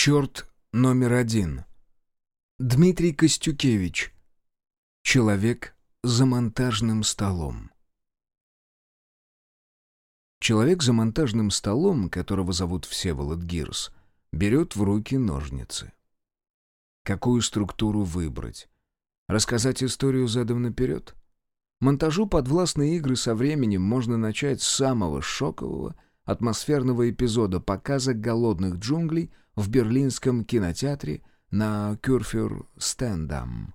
Черт номер один. Дмитрий Костюкевич. Человек за монтажным столом. Человек за монтажным столом, которого зовут Всеволод Гирс, берет в руки ножницы. Какую структуру выбрать? Рассказать историю задом наперед? Монтажу подвластные игры со временем можно начать с самого шокового, атмосферного эпизода показа «Голодных джунглей» в берлинском кинотеатре на Кюрфюр Стендам.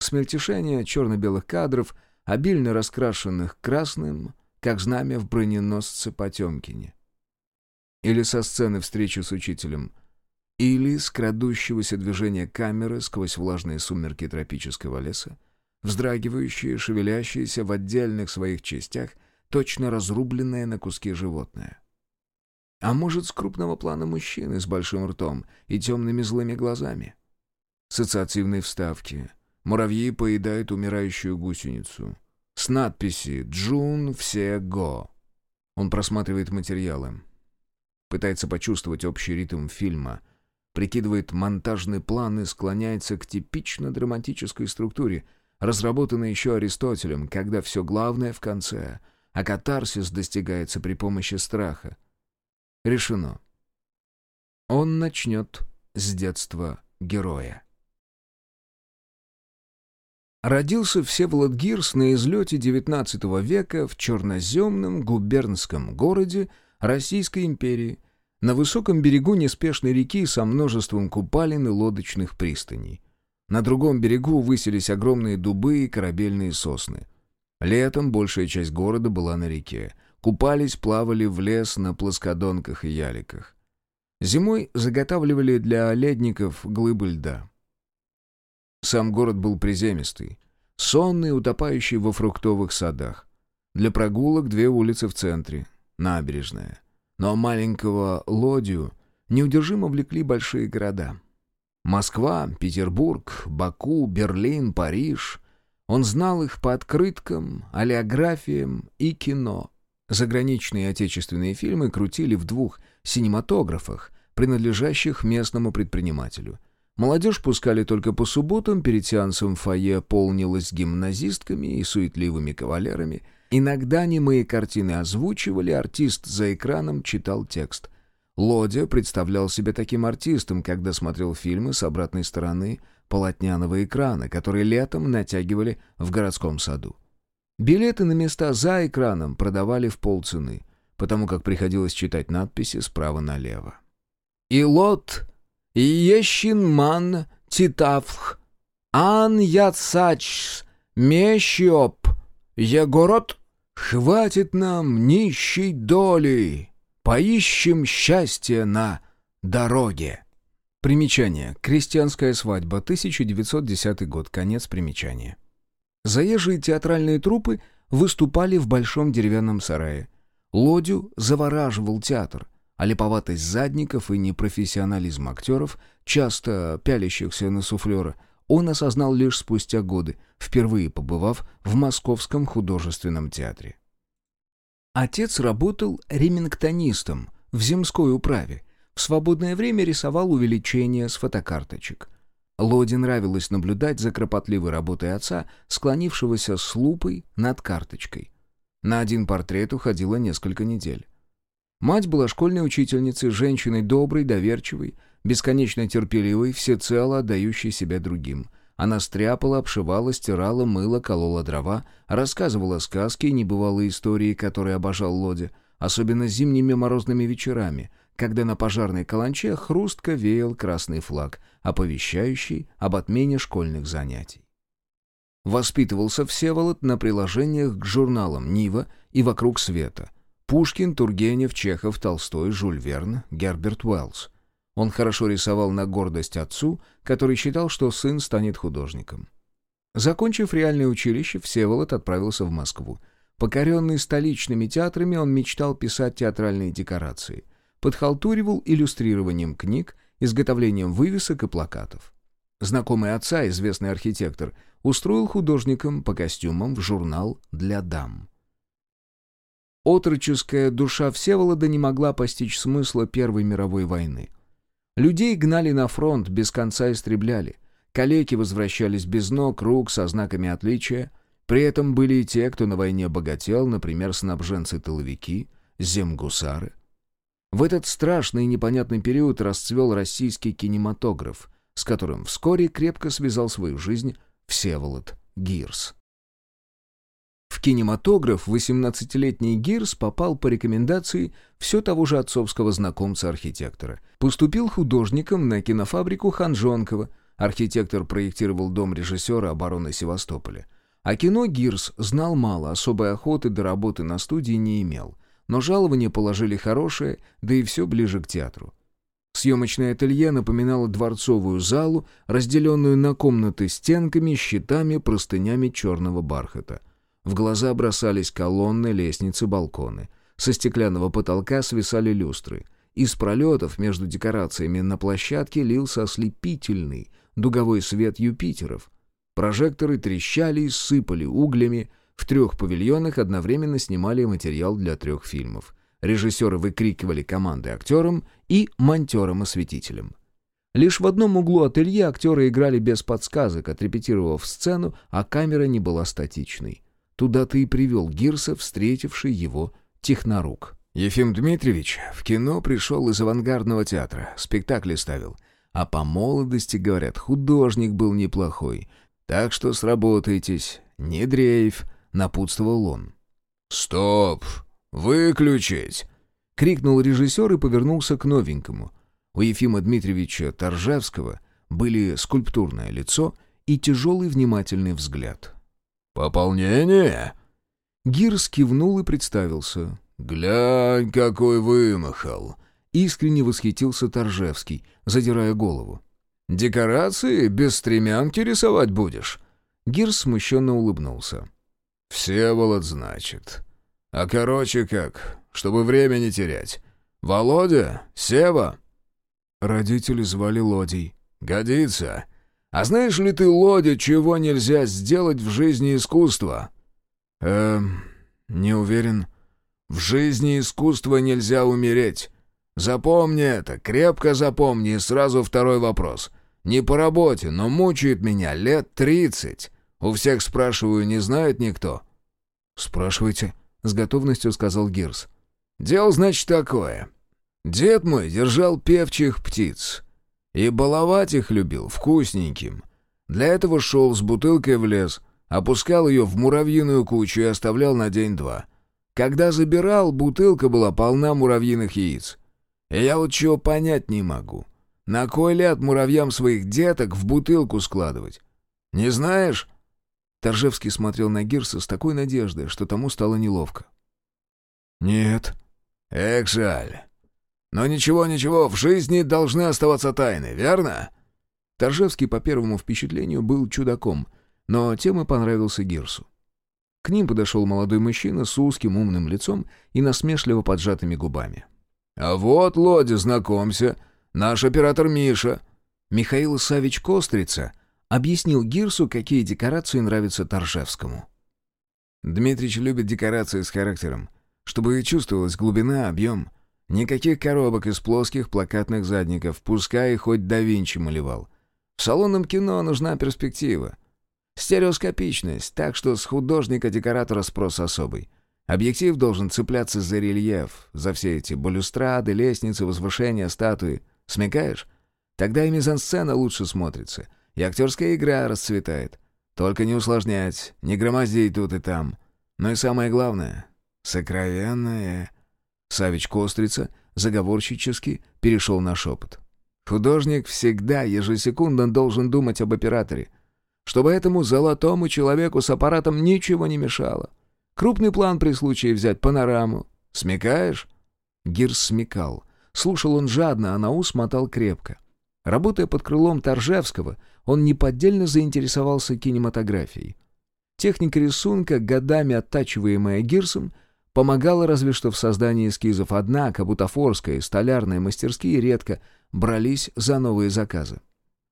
Смельтешение черно-белых кадров, обильно раскрашенных красным, как знамя в броненосце Потемкине. Или со сцены встречи с учителем, или с крадущегося движения камеры сквозь влажные сумерки тропического леса, вздрагивающие, шевелящиеся в отдельных своих частях, точно разрубленное на куски животное. А может, с крупного плана мужчины с большим ртом и темными злыми глазами? Ассоциативные вставки. Муравьи поедают умирающую гусеницу. С надписи «Джун все го». Он просматривает материалы. Пытается почувствовать общий ритм фильма. Прикидывает монтажный план и склоняется к типично драматической структуре — разработанный еще Аристотелем, когда все главное в конце, а катарсис достигается при помощи страха. Решено. Он начнет с детства героя. Родился Всеволод Гирс на излете XIX века в черноземном губернском городе Российской империи, на высоком берегу неспешной реки со множеством купалин и лодочных пристаней. На другом берегу высились огромные дубы и корабельные сосны. Летом большая часть города была на реке. Купались, плавали в лес на плоскодонках и яликах. Зимой заготавливали для ледников глыбы льда. Сам город был приземистый, сонный, утопающий во фруктовых садах. Для прогулок две улицы в центре, набережная. Но маленького Лодию неудержимо влекли большие города. Москва, Петербург, Баку, Берлин, Париж. Он знал их по открыткам, олеографиям и кино. Заграничные отечественные фильмы крутили в двух синематографах, принадлежащих местному предпринимателю. Молодежь пускали только по субботам, перед сеансом фойе полнилось гимназистками и суетливыми кавалерами. Иногда немые картины озвучивали, артист за экраном читал текст. Лодя представлял себя таким артистом, когда смотрел фильмы с обратной стороны полотняного экрана, которые летом натягивали в городском саду. Билеты на места за экраном продавали в полцены, потому как приходилось читать надписи справа налево. «Илот, Ещинман, Титавх, Ан Яцач, Мещиоп, Егород, хватит нам нищей доли!» Поищем счастье на дороге. Примечание. Крестьянская свадьба, 1910 год. Конец примечания. Заезжие театральные труппы выступали в большом деревянном сарае. Лодю завораживал театр, а липоватость задников и непрофессионализм актеров, часто пялящихся на суфлера, он осознал лишь спустя годы, впервые побывав в Московском художественном театре. Отец работал ремингтонистом в земской управе. В свободное время рисовал увеличения с фотокарточек. Лоди нравилось наблюдать за кропотливой работой отца, склонившегося с лупой над карточкой. На один портрет уходило несколько недель. Мать была школьной учительницей, женщиной доброй, доверчивой, бесконечно терпеливой, всецело отдающей себя другим — она стряпала, обшивала, стирала, мыла, колола дрова, рассказывала сказки и небывалые истории, которые обожал Лодя, особенно зимними морозными вечерами, когда на пожарной каланче хрустко веял красный флаг, оповещающий об отмене школьных занятий. Воспитывался Всеволод на приложениях к журналам «Нива» и «Вокруг света». Пушкин, Тургенев, Чехов, Толстой, Жюль Верн, Герберт Уэллс. Он хорошо рисовал на гордость отцу, который считал, что сын станет художником. Закончив реальное училище, Всеволод отправился в Москву. Покоренный столичными театрами, он мечтал писать театральные декорации. Подхалтуривал иллюстрированием книг, изготовлением вывесок и плакатов. Знакомый отца, известный архитектор, устроил художником по костюмам в журнал для дам. Отроческая душа Всеволода не могла постичь смысла Первой мировой войны. Людей гнали на фронт, без конца истребляли. Калеки возвращались без ног, рук, со знаками отличия. При этом были и те, кто на войне богател, например, снабженцы-тыловики, земгусары. В этот страшный и непонятный период расцвел российский кинематограф, с которым вскоре крепко связал свою жизнь Всеволод Гирс. В кинематограф 18-летний Гирс попал по рекомендации все того же отцовского знакомца-архитектора. Поступил художником на кинофабрику Ханжонкова. Архитектор проектировал дом режиссера обороны Севастополя. А кино Гирс знал мало, особой охоты до работы на студии не имел. Но жалование положили хорошее, да и все ближе к театру. Съемочное ателье напоминало дворцовую залу, разделенную на комнаты стенками, щитами, простынями черного бархата — в глаза бросались колонны, лестницы, балконы. Со стеклянного потолка свисали люстры. Из пролетов между декорациями на площадке лился ослепительный дуговой свет Юпитеров. Прожекторы трещали и сыпали углями. В трех павильонах одновременно снимали материал для трех фильмов. Режиссеры выкрикивали команды актерам и монтерам-осветителям. Лишь в одном углу ателье актеры играли без подсказок, отрепетировав сцену, а камера не была статичной. Туда-то и привел Гирса, встретивший его технорук. Ефим Дмитриевич в кино пришел из авангардного театра, спектакли ставил. А по молодости, говорят, художник был неплохой. Так что сработайтесь, не дрейф, напутствовал он. «Стоп! Выключить!» — крикнул режиссер и повернулся к новенькому. У Ефима Дмитриевича Торжевского были скульптурное лицо и тяжелый внимательный взгляд. «Пополнение?» Гирс кивнул и представился. «Глянь, какой вымахал!» Искренне восхитился Торжевский, задирая голову. «Декорации без стремянки рисовать будешь?» Гирс смущенно улыбнулся. «Всеволод, значит. А короче как, чтобы время не терять. Володя? Сева?» Родители звали Лодей. «Годится. А знаешь ли ты, Лодя, чего нельзя сделать в жизни искусства?» «Эм, не уверен. В жизни искусства нельзя умереть. Запомни это, крепко запомни, и сразу второй вопрос. Не по работе, но мучает меня лет тридцать. У всех спрашиваю, не знает никто?» «Спрашивайте», — с готовностью сказал Гирс. «Дело, значит, такое. Дед мой держал певчих птиц». И баловать их любил, вкусненьким. Для этого шел с бутылкой в лес, опускал ее в муравьиную кучу и оставлял на день-два. Когда забирал, бутылка была полна муравьиных яиц. И я вот чего понять не могу. На кой ляд муравьям своих деток в бутылку складывать? Не знаешь?» Торжевский смотрел на Гирса с такой надеждой, что тому стало неловко. «Нет». «Эх, жаль. Но ничего-ничего, в жизни должны оставаться тайны, верно?» Торжевский по первому впечатлению был чудаком, но тем и понравился Гирсу. К ним подошел молодой мужчина с узким умным лицом и насмешливо поджатыми губами. «А вот, Лодя, знакомься, наш оператор Миша». Михаил Савич Кострица объяснил Гирсу, какие декорации нравятся Торжевскому. Дмитрич любит декорации с характером, чтобы чувствовалась глубина, объем, Никаких коробок из плоских плакатных задников, пускай хоть да Винчи малевал. В салонном кино нужна перспектива. Стереоскопичность, так что с художника-декоратора спрос особый. Объектив должен цепляться за рельеф, за все эти балюстрады, лестницы, возвышения, статуи. Смекаешь? Тогда и мизансцена лучше смотрится, и актерская игра расцветает. Только не усложнять, не громоздить тут и там. Но и самое главное — сокровенное Савич Кострица заговорщически перешел на шепот. Художник всегда ежесекундно должен думать об операторе, чтобы этому золотому человеку с аппаратом ничего не мешало. Крупный план при случае взять панораму. Смекаешь? Гирс смекал. Слушал он жадно, а на ус мотал крепко. Работая под крылом Торжевского, он неподдельно заинтересовался кинематографией. Техника рисунка, годами оттачиваемая Гирсом, Помогало разве что в создании эскизов, однако бутафорская и столярные мастерские редко брались за новые заказы.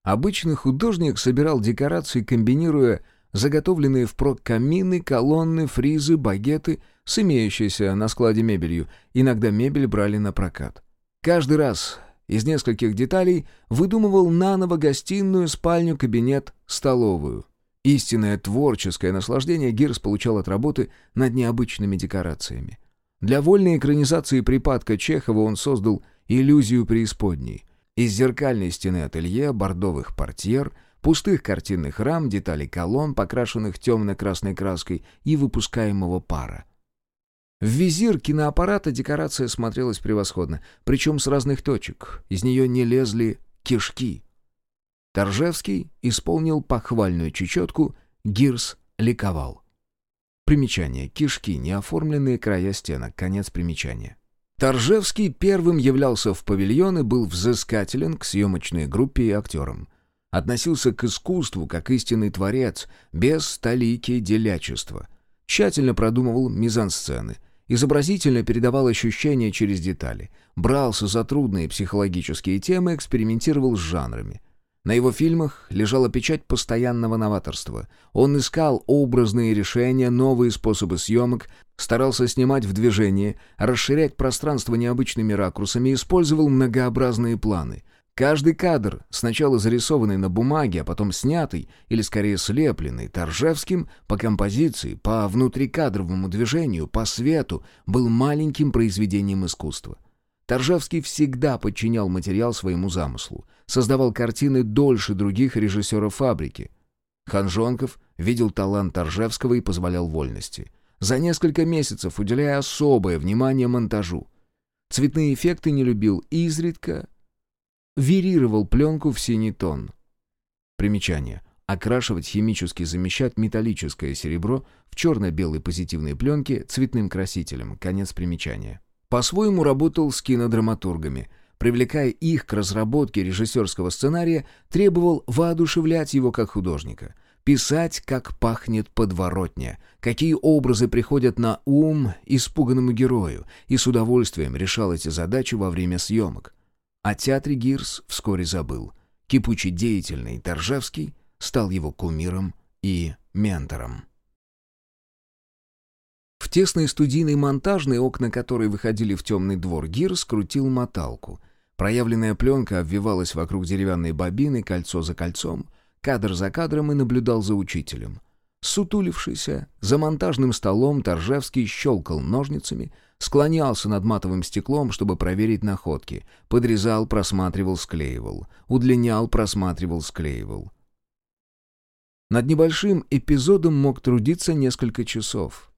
Обычный художник собирал декорации, комбинируя заготовленные впрок камины, колонны, фризы, багеты с имеющейся на складе мебелью. Иногда мебель брали на прокат. Каждый раз из нескольких деталей выдумывал наново гостиную, спальню, кабинет, столовую. Истинное творческое наслаждение Гирс получал от работы над необычными декорациями. Для вольной экранизации припадка Чехова он создал иллюзию преисподней. Из зеркальной стены ателье, бордовых портьер, пустых картинных рам, деталей колонн, покрашенных темно-красной краской и выпускаемого пара. В визир киноаппарата декорация смотрелась превосходно, причем с разных точек. Из нее не лезли кишки. Торжевский исполнил похвальную чечетку, Гирс ликовал. Примечание. Кишки, неоформленные края стенок. Конец примечания. Торжевский первым являлся в павильон и был взыскателен к съемочной группе и актерам. Относился к искусству как истинный творец, без столики делячества. Тщательно продумывал мизансцены, изобразительно передавал ощущения через детали, брался за трудные психологические темы, экспериментировал с жанрами — на его фильмах лежала печать постоянного новаторства. Он искал образные решения, новые способы съемок, старался снимать в движении, расширять пространство необычными ракурсами, использовал многообразные планы. Каждый кадр, сначала зарисованный на бумаге, а потом снятый, или скорее слепленный, Торжевским, по композиции, по внутрикадровому движению, по свету, был маленьким произведением искусства. Торжевский всегда подчинял материал своему замыслу, создавал картины дольше других режиссеров фабрики. Ханжонков видел талант Торжевского и позволял вольности. За несколько месяцев уделяя особое внимание монтажу. Цветные эффекты не любил изредка верировал пленку в синий тон. Примечание. Окрашивать химически замещать металлическое серебро в черно-белой позитивной пленке цветным красителем. Конец примечания. По-своему работал с кинодраматургами. Привлекая их к разработке режиссерского сценария, требовал воодушевлять его как художника. Писать, как пахнет подворотня, какие образы приходят на ум испуганному герою, и с удовольствием решал эти задачи во время съемок. О театре Гирс вскоре забыл. Кипучий деятельный Торжевский стал его кумиром и ментором. В тесной студийной монтажной, окна которой выходили в темный двор, Гир скрутил моталку. Проявленная пленка обвивалась вокруг деревянной бобины, кольцо за кольцом, кадр за кадром и наблюдал за учителем. Сутулившийся, за монтажным столом Торжевский щелкал ножницами, склонялся над матовым стеклом, чтобы проверить находки, подрезал, просматривал, склеивал, удлинял, просматривал, склеивал. Над небольшим эпизодом мог трудиться несколько часов —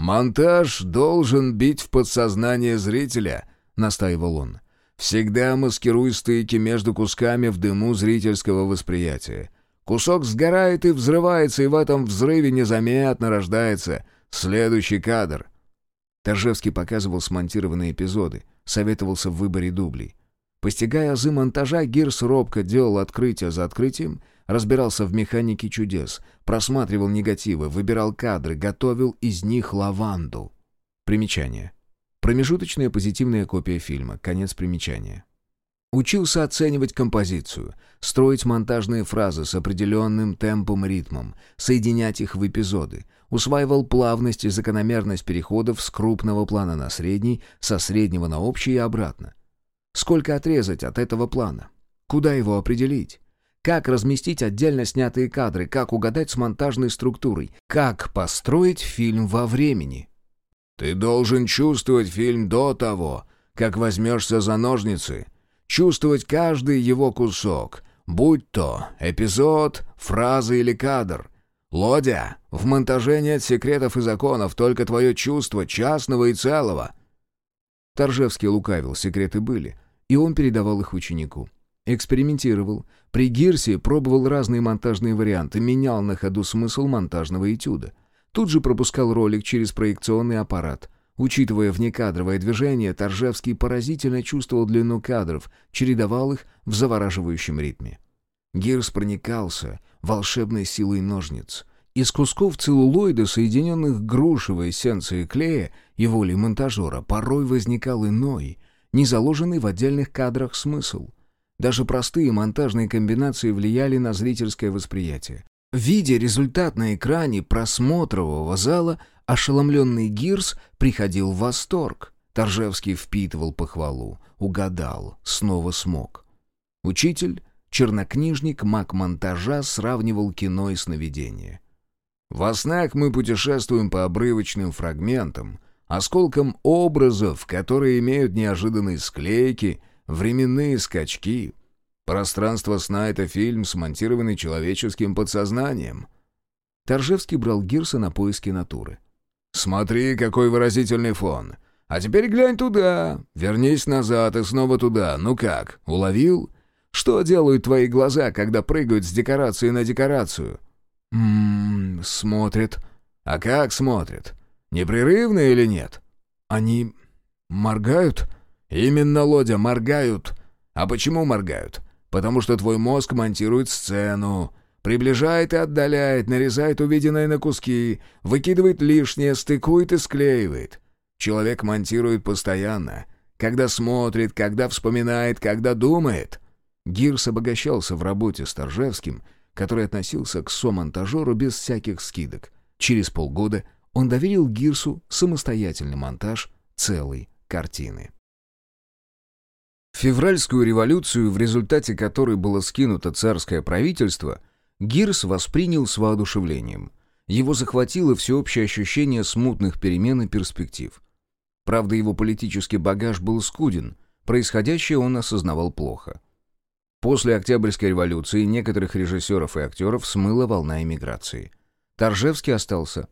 «Монтаж должен бить в подсознание зрителя», — настаивал он. «Всегда маскируй стыки между кусками в дыму зрительского восприятия. Кусок сгорает и взрывается, и в этом взрыве незаметно рождается следующий кадр». Торжевский показывал смонтированные эпизоды, советовался в выборе дублей. Постигая азы монтажа, Гирс робко делал открытие за открытием разбирался в механике чудес, просматривал негативы, выбирал кадры, готовил из них лаванду. Примечание. Промежуточная позитивная копия фильма. Конец примечания. Учился оценивать композицию, строить монтажные фразы с определенным темпом ритмом, соединять их в эпизоды, усваивал плавность и закономерность переходов с крупного плана на средний, со среднего на общий и обратно. Сколько отрезать от этого плана? Куда его определить? Как разместить отдельно снятые кадры, как угадать с монтажной структурой, как построить фильм во времени. Ты должен чувствовать фильм до того, как возьмешься за ножницы, чувствовать каждый его кусок, будь то эпизод, фраза или кадр. Лодя, в монтаже нет секретов и законов, только твое чувство частного и целого. Торжевский лукавил, секреты были, и он передавал их ученику. Экспериментировал. При Гирсе пробовал разные монтажные варианты, менял на ходу смысл монтажного этюда. Тут же пропускал ролик через проекционный аппарат. Учитывая внекадровое движение, Торжевский поразительно чувствовал длину кадров, чередовал их в завораживающем ритме. Гирс проникался волшебной силой ножниц. Из кусков целлулоида, соединенных грушевой эссенцией клея и волей монтажера, порой возникал иной, не заложенный в отдельных кадрах смысл — даже простые монтажные комбинации влияли на зрительское восприятие. Видя результат на экране просмотрового зала, ошеломленный Гирс приходил в восторг. Торжевский впитывал похвалу, угадал, снова смог. Учитель, чернокнижник, маг монтажа сравнивал кино и сновидение. Во снах мы путешествуем по обрывочным фрагментам, осколкам образов, которые имеют неожиданные склейки, временные скачки. Пространство сна — это фильм, смонтированный человеческим подсознанием. Торжевский брал Гирса на поиски натуры. «Смотри, какой выразительный фон! А теперь глянь туда, вернись назад и снова туда. Ну как, уловил? Что делают твои глаза, когда прыгают с декорации на декорацию?» «Ммм, смотрят». «А как смотрят? Непрерывно или нет?» «Они моргают?» «Именно, Лодя, моргают. А почему моргают? Потому что твой мозг монтирует сцену. Приближает и отдаляет, нарезает увиденное на куски, выкидывает лишнее, стыкует и склеивает. Человек монтирует постоянно. Когда смотрит, когда вспоминает, когда думает». Гирс обогащался в работе с Торжевским, который относился к со-монтажеру без всяких скидок. Через полгода он доверил Гирсу самостоятельный монтаж целой картины. Февральскую революцию, в результате которой было скинуто царское правительство, Гирс воспринял с воодушевлением. Его захватило всеобщее ощущение смутных перемен и перспектив. Правда, его политический багаж был скуден, происходящее он осознавал плохо. После Октябрьской революции некоторых режиссеров и актеров смыла волна эмиграции. Торжевский остался.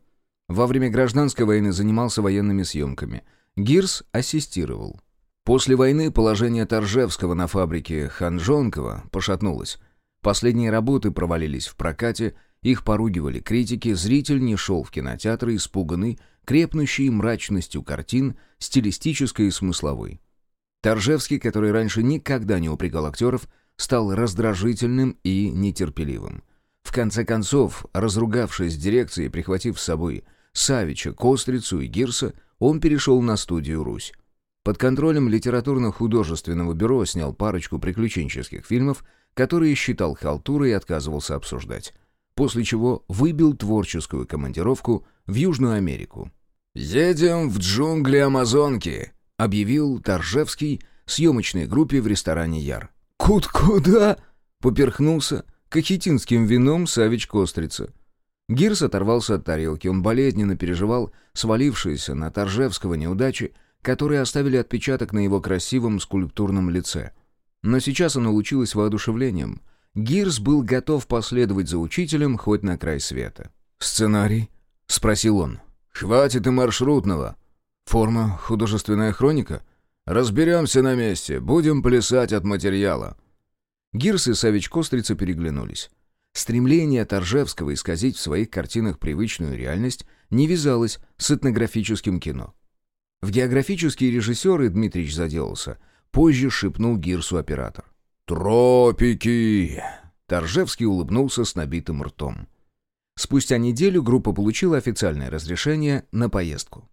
Во время гражданской войны занимался военными съемками. Гирс ассистировал. После войны положение Торжевского на фабрике Ханжонкова пошатнулось. Последние работы провалились в прокате, их поругивали критики, зритель не шел в кинотеатры, испуганный, крепнущей мрачностью картин, стилистической и смысловой. Торжевский, который раньше никогда не упрекал актеров, стал раздражительным и нетерпеливым. В конце концов, разругавшись с дирекцией прихватив с собой Савича, Кострицу и Гирса, он перешел на студию «Русь». Под контролем литературно-художественного бюро снял парочку приключенческих фильмов, которые считал халтурой и отказывался обсуждать. После чего выбил творческую командировку в Южную Америку. «Едем в джунгли Амазонки», — объявил Торжевский съемочной группе в ресторане «Яр». «Кут куда?» — поперхнулся кахетинским вином Савич Кострица. Гирс оторвался от тарелки, он болезненно переживал свалившиеся на Торжевского неудачи, которые оставили отпечаток на его красивом скульптурном лице. Но сейчас оно лучилось воодушевлением. Гирс был готов последовать за учителем хоть на край света. «Сценарий?» — спросил он. «Хватит и маршрутного. Форма — художественная хроника? Разберемся на месте, будем плясать от материала». Гирс и Савич Кострица переглянулись. Стремление Торжевского исказить в своих картинах привычную реальность не вязалось с этнографическим кино. В географические режиссеры Дмитрич заделался. Позже шепнул Гирсу оператор. «Тропики!» Торжевский улыбнулся с набитым ртом. Спустя неделю группа получила официальное разрешение на поездку.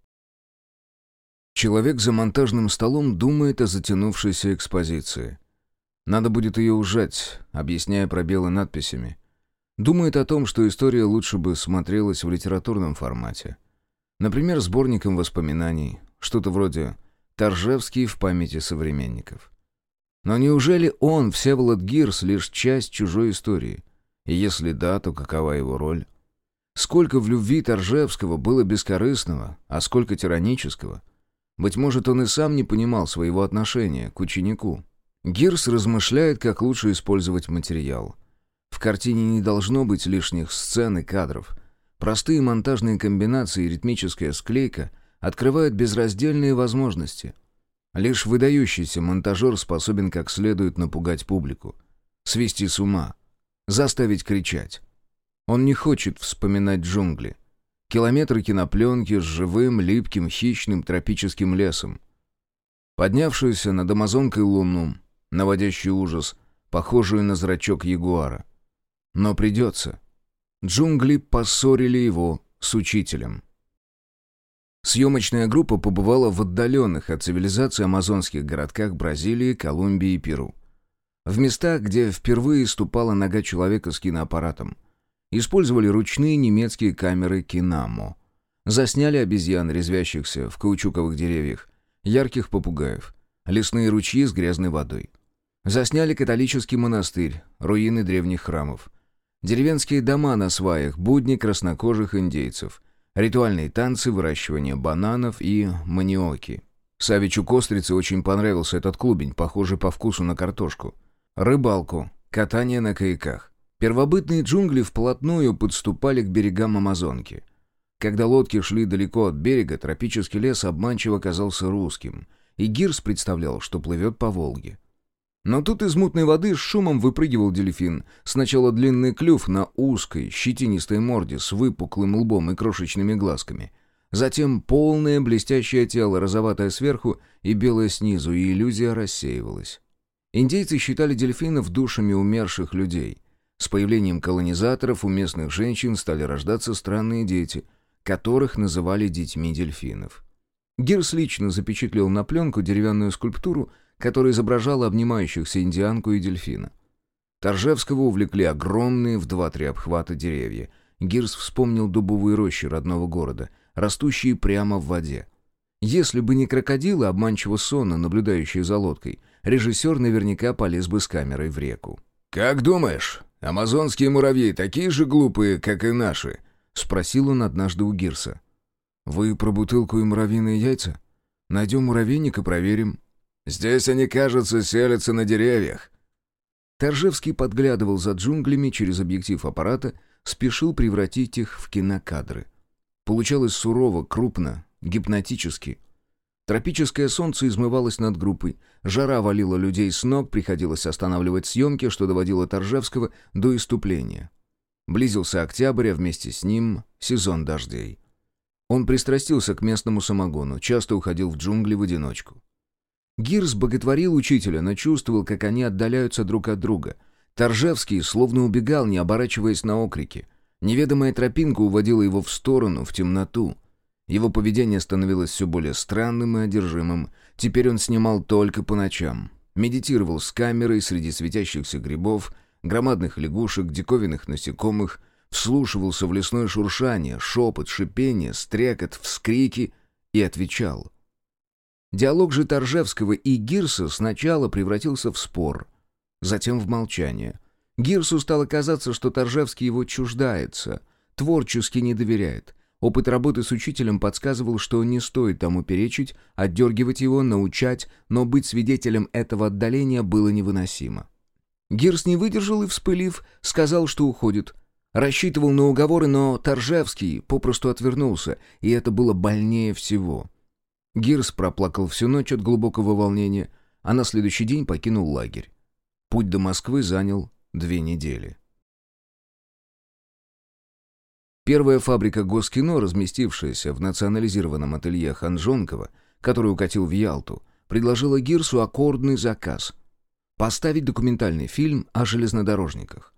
Человек за монтажным столом думает о затянувшейся экспозиции. Надо будет ее ужать, объясняя пробелы надписями. Думает о том, что история лучше бы смотрелась в литературном формате. Например, сборником воспоминаний, что-то вроде «Торжевский в памяти современников». Но неужели он, Всеволод Гирс, лишь часть чужой истории? И если да, то какова его роль? Сколько в любви Торжевского было бескорыстного, а сколько тиранического? Быть может, он и сам не понимал своего отношения к ученику. Гирс размышляет, как лучше использовать материал. В картине не должно быть лишних сцен и кадров. Простые монтажные комбинации и ритмическая склейка — открывают безраздельные возможности. Лишь выдающийся монтажер способен как следует напугать публику, свести с ума, заставить кричать. Он не хочет вспоминать джунгли. Километры кинопленки с живым, липким, хищным тропическим лесом. Поднявшуюся над Амазонкой луну, наводящий ужас, похожую на зрачок ягуара. Но придется. Джунгли поссорили его с учителем. Съемочная группа побывала в отдаленных от цивилизации амазонских городках Бразилии, Колумбии и Перу. В местах, где впервые ступала нога человека с киноаппаратом. Использовали ручные немецкие камеры «Кинамо». Засняли обезьян, резвящихся в каучуковых деревьях. ярких попугаев, лесные ручьи с грязной водой. Засняли католический монастырь, руины древних храмов. Деревенские дома на сваях, будни краснокожих индейцев. Ритуальные танцы, выращивание бананов и маниоки. Савичу Кострице очень понравился этот клубень, похожий по вкусу на картошку. Рыбалку, катание на каяках. Первобытные джунгли вплотную подступали к берегам Амазонки. Когда лодки шли далеко от берега, тропический лес обманчиво казался русским, и Гирс представлял, что плывет по Волге. Но тут из мутной воды с шумом выпрыгивал дельфин. Сначала длинный клюв на узкой, щетинистой морде с выпуклым лбом и крошечными глазками. Затем полное блестящее тело, розоватое сверху и белое снизу, и иллюзия рассеивалась. Индейцы считали дельфинов душами умерших людей. С появлением колонизаторов у местных женщин стали рождаться странные дети, которых называли детьми дельфинов. Гирс лично запечатлел на пленку деревянную скульптуру — которая изображала обнимающихся индианку и дельфина. Торжевского увлекли огромные в два-три обхвата деревья. Гирс вспомнил дубовые рощи родного города, растущие прямо в воде. Если бы не крокодилы, обманчиво сонно наблюдающие за лодкой, режиссер наверняка полез бы с камерой в реку. «Как думаешь, амазонские муравьи такие же глупые, как и наши?» — спросил он однажды у Гирса. «Вы про бутылку и муравьиные яйца? Найдем муравейник и проверим», Здесь они, кажется, селятся на деревьях». Торжевский подглядывал за джунглями через объектив аппарата, спешил превратить их в кинокадры. Получалось сурово, крупно, гипнотически. Тропическое солнце измывалось над группой, жара валила людей с ног, приходилось останавливать съемки, что доводило Торжевского до иступления. Близился октябрь, а вместе с ним сезон дождей. Он пристрастился к местному самогону, часто уходил в джунгли в одиночку. Гирс боготворил учителя, но чувствовал, как они отдаляются друг от друга. Торжевский словно убегал, не оборачиваясь на окрики. Неведомая тропинка уводила его в сторону, в темноту. Его поведение становилось все более странным и одержимым. Теперь он снимал только по ночам. Медитировал с камерой среди светящихся грибов, громадных лягушек, диковинных насекомых, вслушивался в лесное шуршание, шепот, шипение, стрекот, вскрики и отвечал — Диалог же Торжевского и Гирса сначала превратился в спор, затем в молчание. Гирсу стало казаться, что Торжевский его чуждается, творчески не доверяет. Опыт работы с учителем подсказывал, что не стоит тому перечить, отдергивать его, научать, но быть свидетелем этого отдаления было невыносимо. Гирс не выдержал и, вспылив, сказал, что уходит. Рассчитывал на уговоры, но Торжевский попросту отвернулся, и это было больнее всего. Гирс проплакал всю ночь от глубокого волнения, а на следующий день покинул лагерь. Путь до Москвы занял две недели. Первая фабрика Госкино, разместившаяся в национализированном ателье Ханжонкова, который укатил в Ялту, предложила Гирсу аккордный заказ — поставить документальный фильм о железнодорожниках.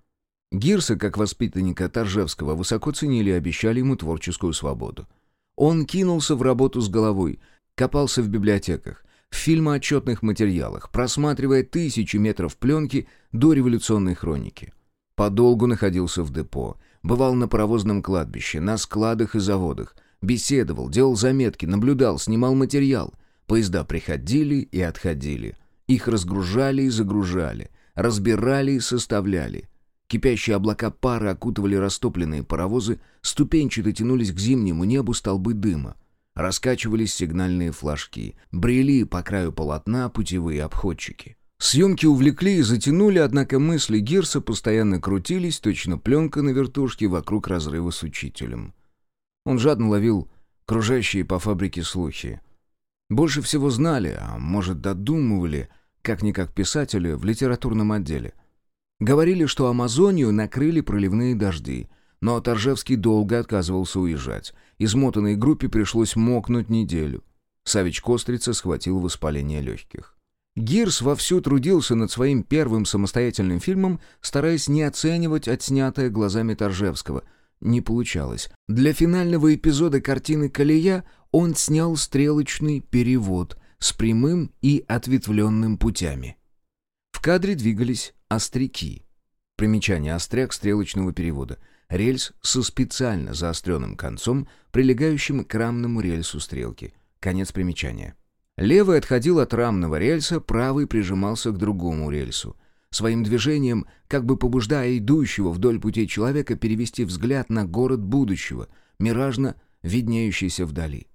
Гирса, как воспитанника Торжевского, высоко ценили и обещали ему творческую свободу. Он кинулся в работу с головой, Копался в библиотеках, в фильмоотчетных материалах, просматривая тысячи метров пленки до революционной хроники. Подолгу находился в депо, бывал на паровозном кладбище, на складах и заводах, беседовал, делал заметки, наблюдал, снимал материал. Поезда приходили и отходили. Их разгружали и загружали, разбирали и составляли. Кипящие облака пара окутывали растопленные паровозы, ступенчато тянулись к зимнему небу столбы дыма. Раскачивались сигнальные флажки. Брели по краю полотна путевые обходчики. Съемки увлекли и затянули, однако мысли Гирса постоянно крутились, точно пленка на вертушке вокруг разрыва с учителем. Он жадно ловил кружащие по фабрике слухи. Больше всего знали, а может додумывали, как-никак писатели в литературном отделе. Говорили, что Амазонию накрыли проливные дожди, но Торжевский долго отказывался уезжать. Измотанной группе пришлось мокнуть неделю. Савич Кострица схватил воспаление легких. Гирс вовсю трудился над своим первым самостоятельным фильмом, стараясь не оценивать отснятое глазами Торжевского. Не получалось. Для финального эпизода картины «Колея» он снял стрелочный перевод с прямым и ответвленным путями. В кадре двигались остряки. Примечание «Остряк» стрелочного перевода — Рельс со специально заостренным концом, прилегающим к рамному рельсу стрелки. Конец примечания. Левый отходил от рамного рельса, правый прижимался к другому рельсу. Своим движением, как бы побуждая идущего вдоль путей человека перевести взгляд на город будущего, миражно виднеющийся вдали.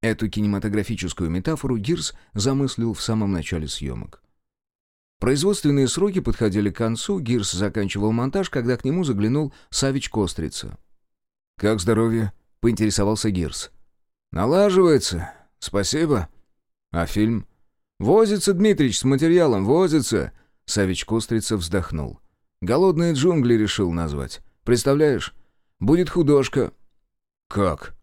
Эту кинематографическую метафору Гирс замыслил в самом начале съемок. Производственные сроки подходили к концу, Гирс заканчивал монтаж, когда к нему заглянул Савич Кострица. «Как здоровье?» — поинтересовался Гирс. «Налаживается. Спасибо. А фильм?» «Возится, Дмитрич, с материалом, возится!» Савич Кострица вздохнул. «Голодные джунгли решил назвать. Представляешь? Будет художка». «Как?»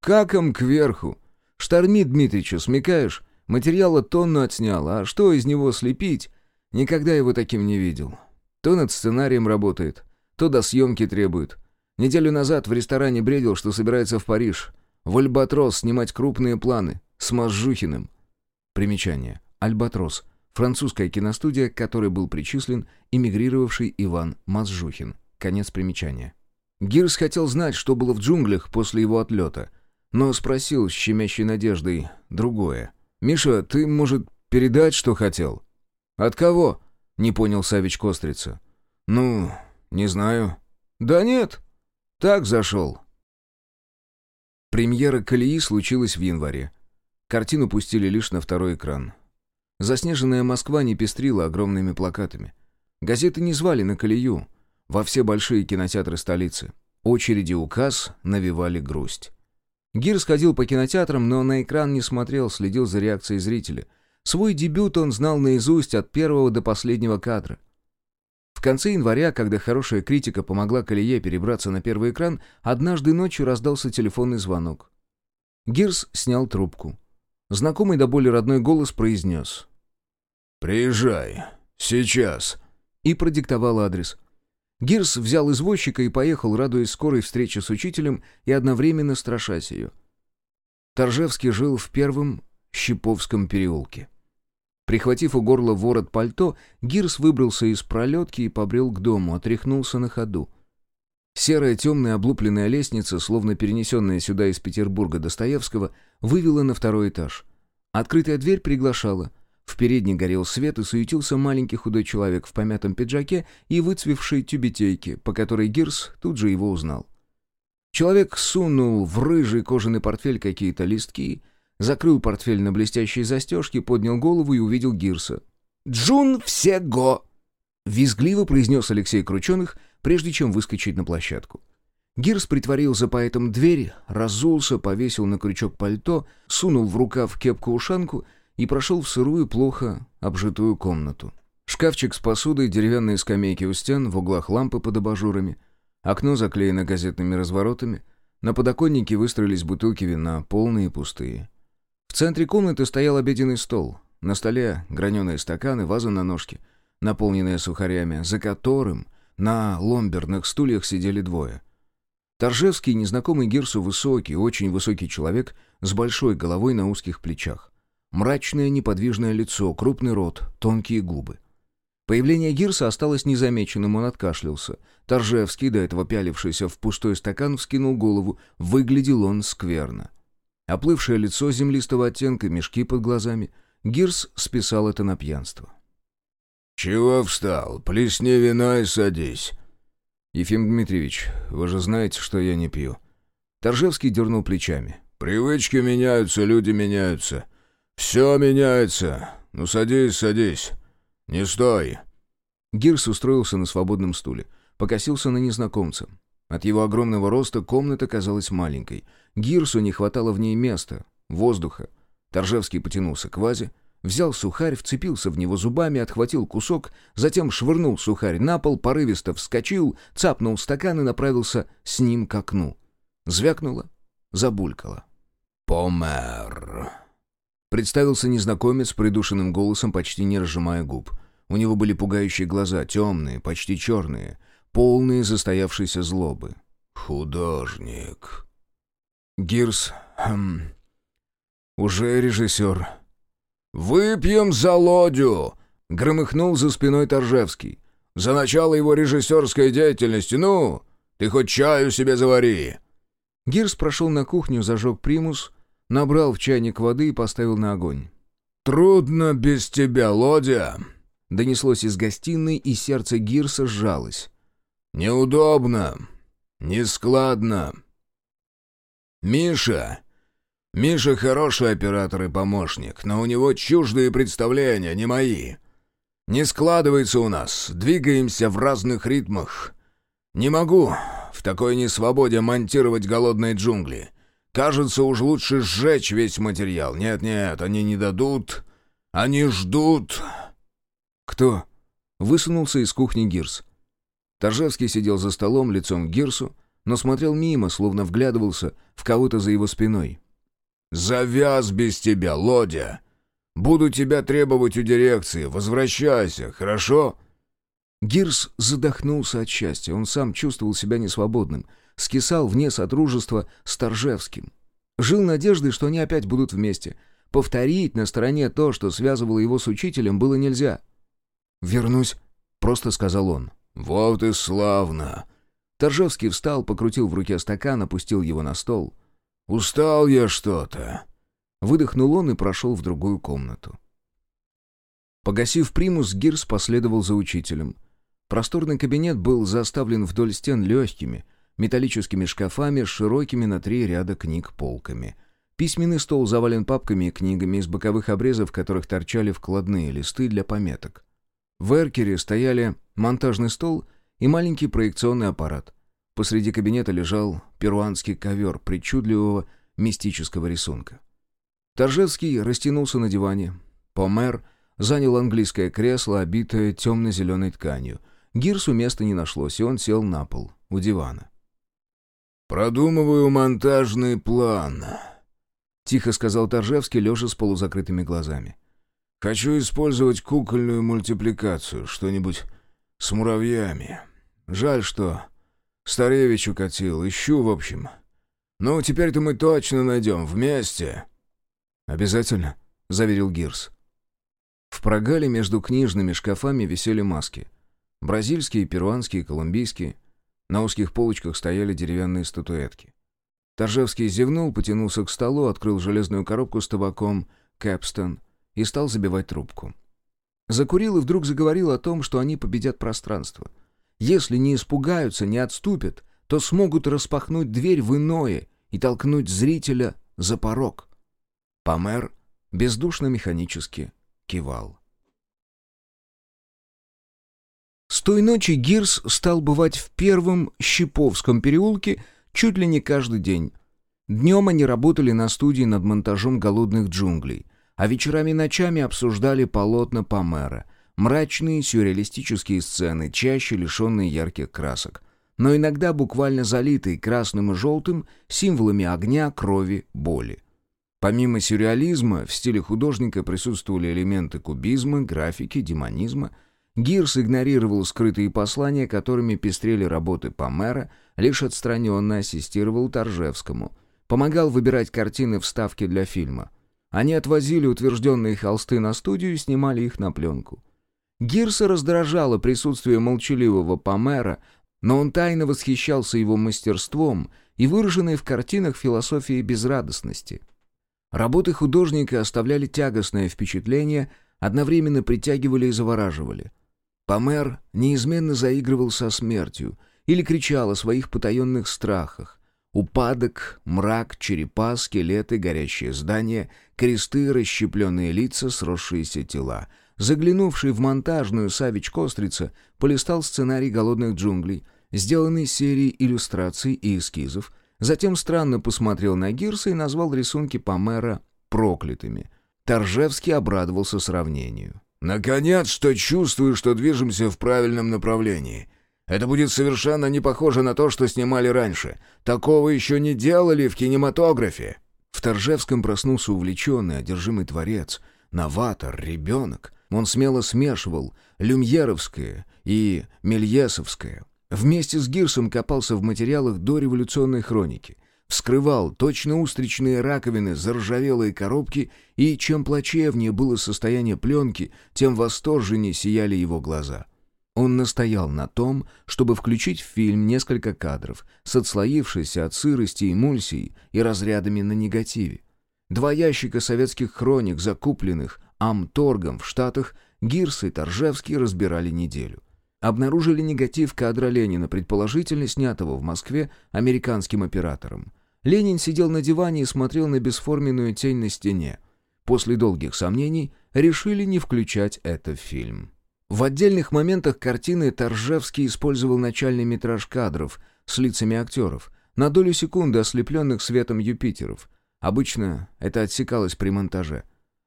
«Каком кверху. Штормит Дмитричу, смекаешь? Материала тонну отснял, а что из него слепить? Никогда его таким не видел. То над сценарием работает, то до съемки требует. Неделю назад в ресторане бредил, что собирается в Париж. В Альбатрос снимать крупные планы. С Мазжухиным. Примечание. Альбатрос. Французская киностудия, к которой был причислен эмигрировавший Иван Мазжухин. Конец примечания. Гирс хотел знать, что было в джунглях после его отлета, но спросил с щемящей надеждой другое. «Миша, ты, может, передать, что хотел?» «От кого?» — не понял Савич Кострица. «Ну, не знаю». «Да нет, так зашел». Премьера «Колеи» случилась в январе. Картину пустили лишь на второй экран. Заснеженная Москва не пестрила огромными плакатами. Газеты не звали на «Колею» во все большие кинотеатры столицы. Очереди указ навевали грусть. Гир сходил по кинотеатрам, но на экран не смотрел, следил за реакцией зрителя — Свой дебют он знал наизусть от первого до последнего кадра. В конце января, когда хорошая критика помогла Колее перебраться на первый экран, однажды ночью раздался телефонный звонок. Гирс снял трубку. Знакомый до боли родной голос произнес. «Приезжай. Сейчас». И продиктовал адрес. Гирс взял извозчика и поехал, радуясь скорой встрече с учителем и одновременно страшась ее. Торжевский жил в первом Щиповском переулке. Прихватив у горла ворот пальто, Гирс выбрался из пролетки и побрел к дому, отряхнулся на ходу. Серая темная облупленная лестница, словно перенесенная сюда из Петербурга Достоевского, вывела на второй этаж. Открытая дверь приглашала. В передней горел свет и суетился маленький худой человек в помятом пиджаке и выцвевшей тюбетейке, по которой Гирс тут же его узнал. Человек сунул в рыжий кожаный портфель какие-то листки, Закрыл портфель на блестящей застежке, поднял голову и увидел Гирса. «Джун всего!» Визгливо произнес Алексей Крученых, прежде чем выскочить на площадку. Гирс притворил за поэтом двери, разулся, повесил на крючок пальто, сунул в рукав кепку-ушанку и прошел в сырую, плохо обжитую комнату. Шкафчик с посудой, деревянные скамейки у стен, в углах лампы под абажурами. Окно заклеено газетными разворотами. На подоконнике выстроились бутылки вина, полные и пустые. В центре комнаты стоял обеденный стол. На столе граненые стаканы, ваза на ножке, наполненная сухарями, за которым на ломберных стульях сидели двое. Торжевский, незнакомый Гирсу высокий, очень высокий человек с большой головой на узких плечах. Мрачное неподвижное лицо, крупный рот, тонкие губы. Появление Гирса осталось незамеченным, он откашлялся. Торжевский, до этого пялившийся в пустой стакан, вскинул голову. Выглядел он скверно. Оплывшее лицо землистого оттенка, мешки под глазами. Гирс списал это на пьянство. «Чего встал? Плесни вина и садись». «Ефим Дмитриевич, вы же знаете, что я не пью». Торжевский дернул плечами. «Привычки меняются, люди меняются. Все меняется. Ну садись, садись. Не стой». Гирс устроился на свободном стуле. Покосился на незнакомца. От его огромного роста комната казалась маленькой. Гирсу не хватало в ней места, воздуха. Торжевский потянулся к вазе, взял сухарь, вцепился в него зубами, отхватил кусок, затем швырнул сухарь на пол, порывисто вскочил, цапнул стакан и направился с ним к окну. Звякнуло, забулькало. «Помер!» Представился незнакомец придушенным голосом, почти не разжимая губ. У него были пугающие глаза, темные, почти черные — полные застоявшейся злобы. «Художник». Гирс... Хм, уже режиссер. «Выпьем за Лодю!» — громыхнул за спиной Торжевский. «За начало его режиссерской деятельности, ну! Ты хоть чаю себе завари!» Гирс прошел на кухню, зажег примус, набрал в чайник воды и поставил на огонь. «Трудно без тебя, Лодя!» Донеслось из гостиной, и сердце Гирса сжалось. «Неудобно, нескладно. Миша! Миша хороший оператор и помощник, но у него чуждые представления, не мои. Не складывается у нас, двигаемся в разных ритмах. Не могу в такой несвободе монтировать голодные джунгли. Кажется, уж лучше сжечь весь материал. Нет-нет, они не дадут. Они ждут. Кто? Высунулся из кухни Гирс. Торжевский сидел за столом лицом к Гирсу, но смотрел мимо, словно вглядывался в кого-то за его спиной. «Завяз без тебя, Лодя! Буду тебя требовать у дирекции. Возвращайся, хорошо?» Гирс задохнулся от счастья. Он сам чувствовал себя несвободным. Скисал вне сотрудничества с Торжевским. Жил надеждой, что они опять будут вместе. Повторить на стороне то, что связывало его с учителем, было нельзя. «Вернусь», — просто сказал он. «Вот и славно!» Торжевский встал, покрутил в руке стакан, опустил его на стол. «Устал я что-то». Выдохнул он и прошел в другую комнату. Погасив примус, Гирс последовал за учителем. Просторный кабинет был заставлен вдоль стен легкими, металлическими шкафами с широкими на три ряда книг полками. Письменный стол завален папками и книгами, из боковых обрезов которых торчали вкладные листы для пометок. В эркере стояли монтажный стол и маленький проекционный аппарат. Посреди кабинета лежал перуанский ковер причудливого мистического рисунка. Торжевский растянулся на диване. Помер занял английское кресло, обитое темно-зеленой тканью — Гирсу места не нашлось, и он сел на пол, у дивана. «Продумываю монтажный план», — тихо сказал Торжевский, лежа с полузакрытыми глазами. «Хочу использовать кукольную мультипликацию, что-нибудь с муравьями. Жаль, что Старевич укатил, ищу, в общем. Ну, теперь-то мы точно найдем, вместе». «Обязательно», — заверил Гирс. В прогале между книжными шкафами висели маски — Бразильские, перуанские, колумбийские. На узких полочках стояли деревянные статуэтки. Торжевский зевнул, потянулся к столу, открыл железную коробку с табаком «Кэпстон» и стал забивать трубку. Закурил и вдруг заговорил о том, что они победят пространство. Если не испугаются, не отступят, то смогут распахнуть дверь в иное и толкнуть зрителя за порог. Помер бездушно-механически кивал. С той ночи Гирс стал бывать в первом Щиповском переулке чуть ли не каждый день. Днем они работали на студии над монтажом «Голодных джунглей», а вечерами и ночами обсуждали полотна Помера, мрачные сюрреалистические сцены, чаще лишенные ярких красок, но иногда буквально залитые красным и желтым символами огня, крови, боли. Помимо сюрреализма, в стиле художника присутствовали элементы кубизма, графики, демонизма — Гирс игнорировал скрытые послания, которыми пестрели работы Помера, лишь отстраненно ассистировал Торжевскому. Помогал выбирать картины вставки для фильма. Они отвозили утвержденные холсты на студию и снимали их на пленку. Гирса раздражало присутствие молчаливого Помера, но он тайно восхищался его мастерством и выраженной в картинах философией безрадостности. Работы художника оставляли тягостное впечатление, одновременно притягивали и завораживали – Помер неизменно заигрывал со смертью или кричал о своих потаенных страхах. Упадок, мрак, черепа, скелеты, горящие здания, кресты, расщепленные лица, сросшиеся тела. Заглянувший в монтажную Савич Кострица полистал сценарий «Голодных джунглей», сделанный серией иллюстраций и эскизов, затем странно посмотрел на Гирса и назвал рисунки Помера проклятыми. Торжевский обрадовался сравнению. Наконец, что чувствую, что движемся в правильном направлении. Это будет совершенно не похоже на то, что снимали раньше. Такого еще не делали в кинематографе». В Торжевском проснулся увлеченный, одержимый творец, новатор, ребенок. Он смело смешивал люмьеровское и мельесовское. Вместе с Гирсом копался в материалах дореволюционной хроники вскрывал точно устричные раковины, заржавелые коробки, и чем плачевнее было состояние пленки, тем восторженнее сияли его глаза. Он настоял на том, чтобы включить в фильм несколько кадров с отслоившейся от сырости эмульсией и разрядами на негативе. Два ящика советских хроник, закупленных Амторгом в Штатах Гирс и Торжевский разбирали неделю. Обнаружили негатив кадра Ленина, предположительно снятого в Москве американским оператором. Ленин сидел на диване и смотрел на бесформенную тень на стене. После долгих сомнений решили не включать это в фильм. В отдельных моментах картины Торжевский использовал начальный метраж кадров с лицами актеров, на долю секунды ослепленных светом Юпитеров. Обычно это отсекалось при монтаже.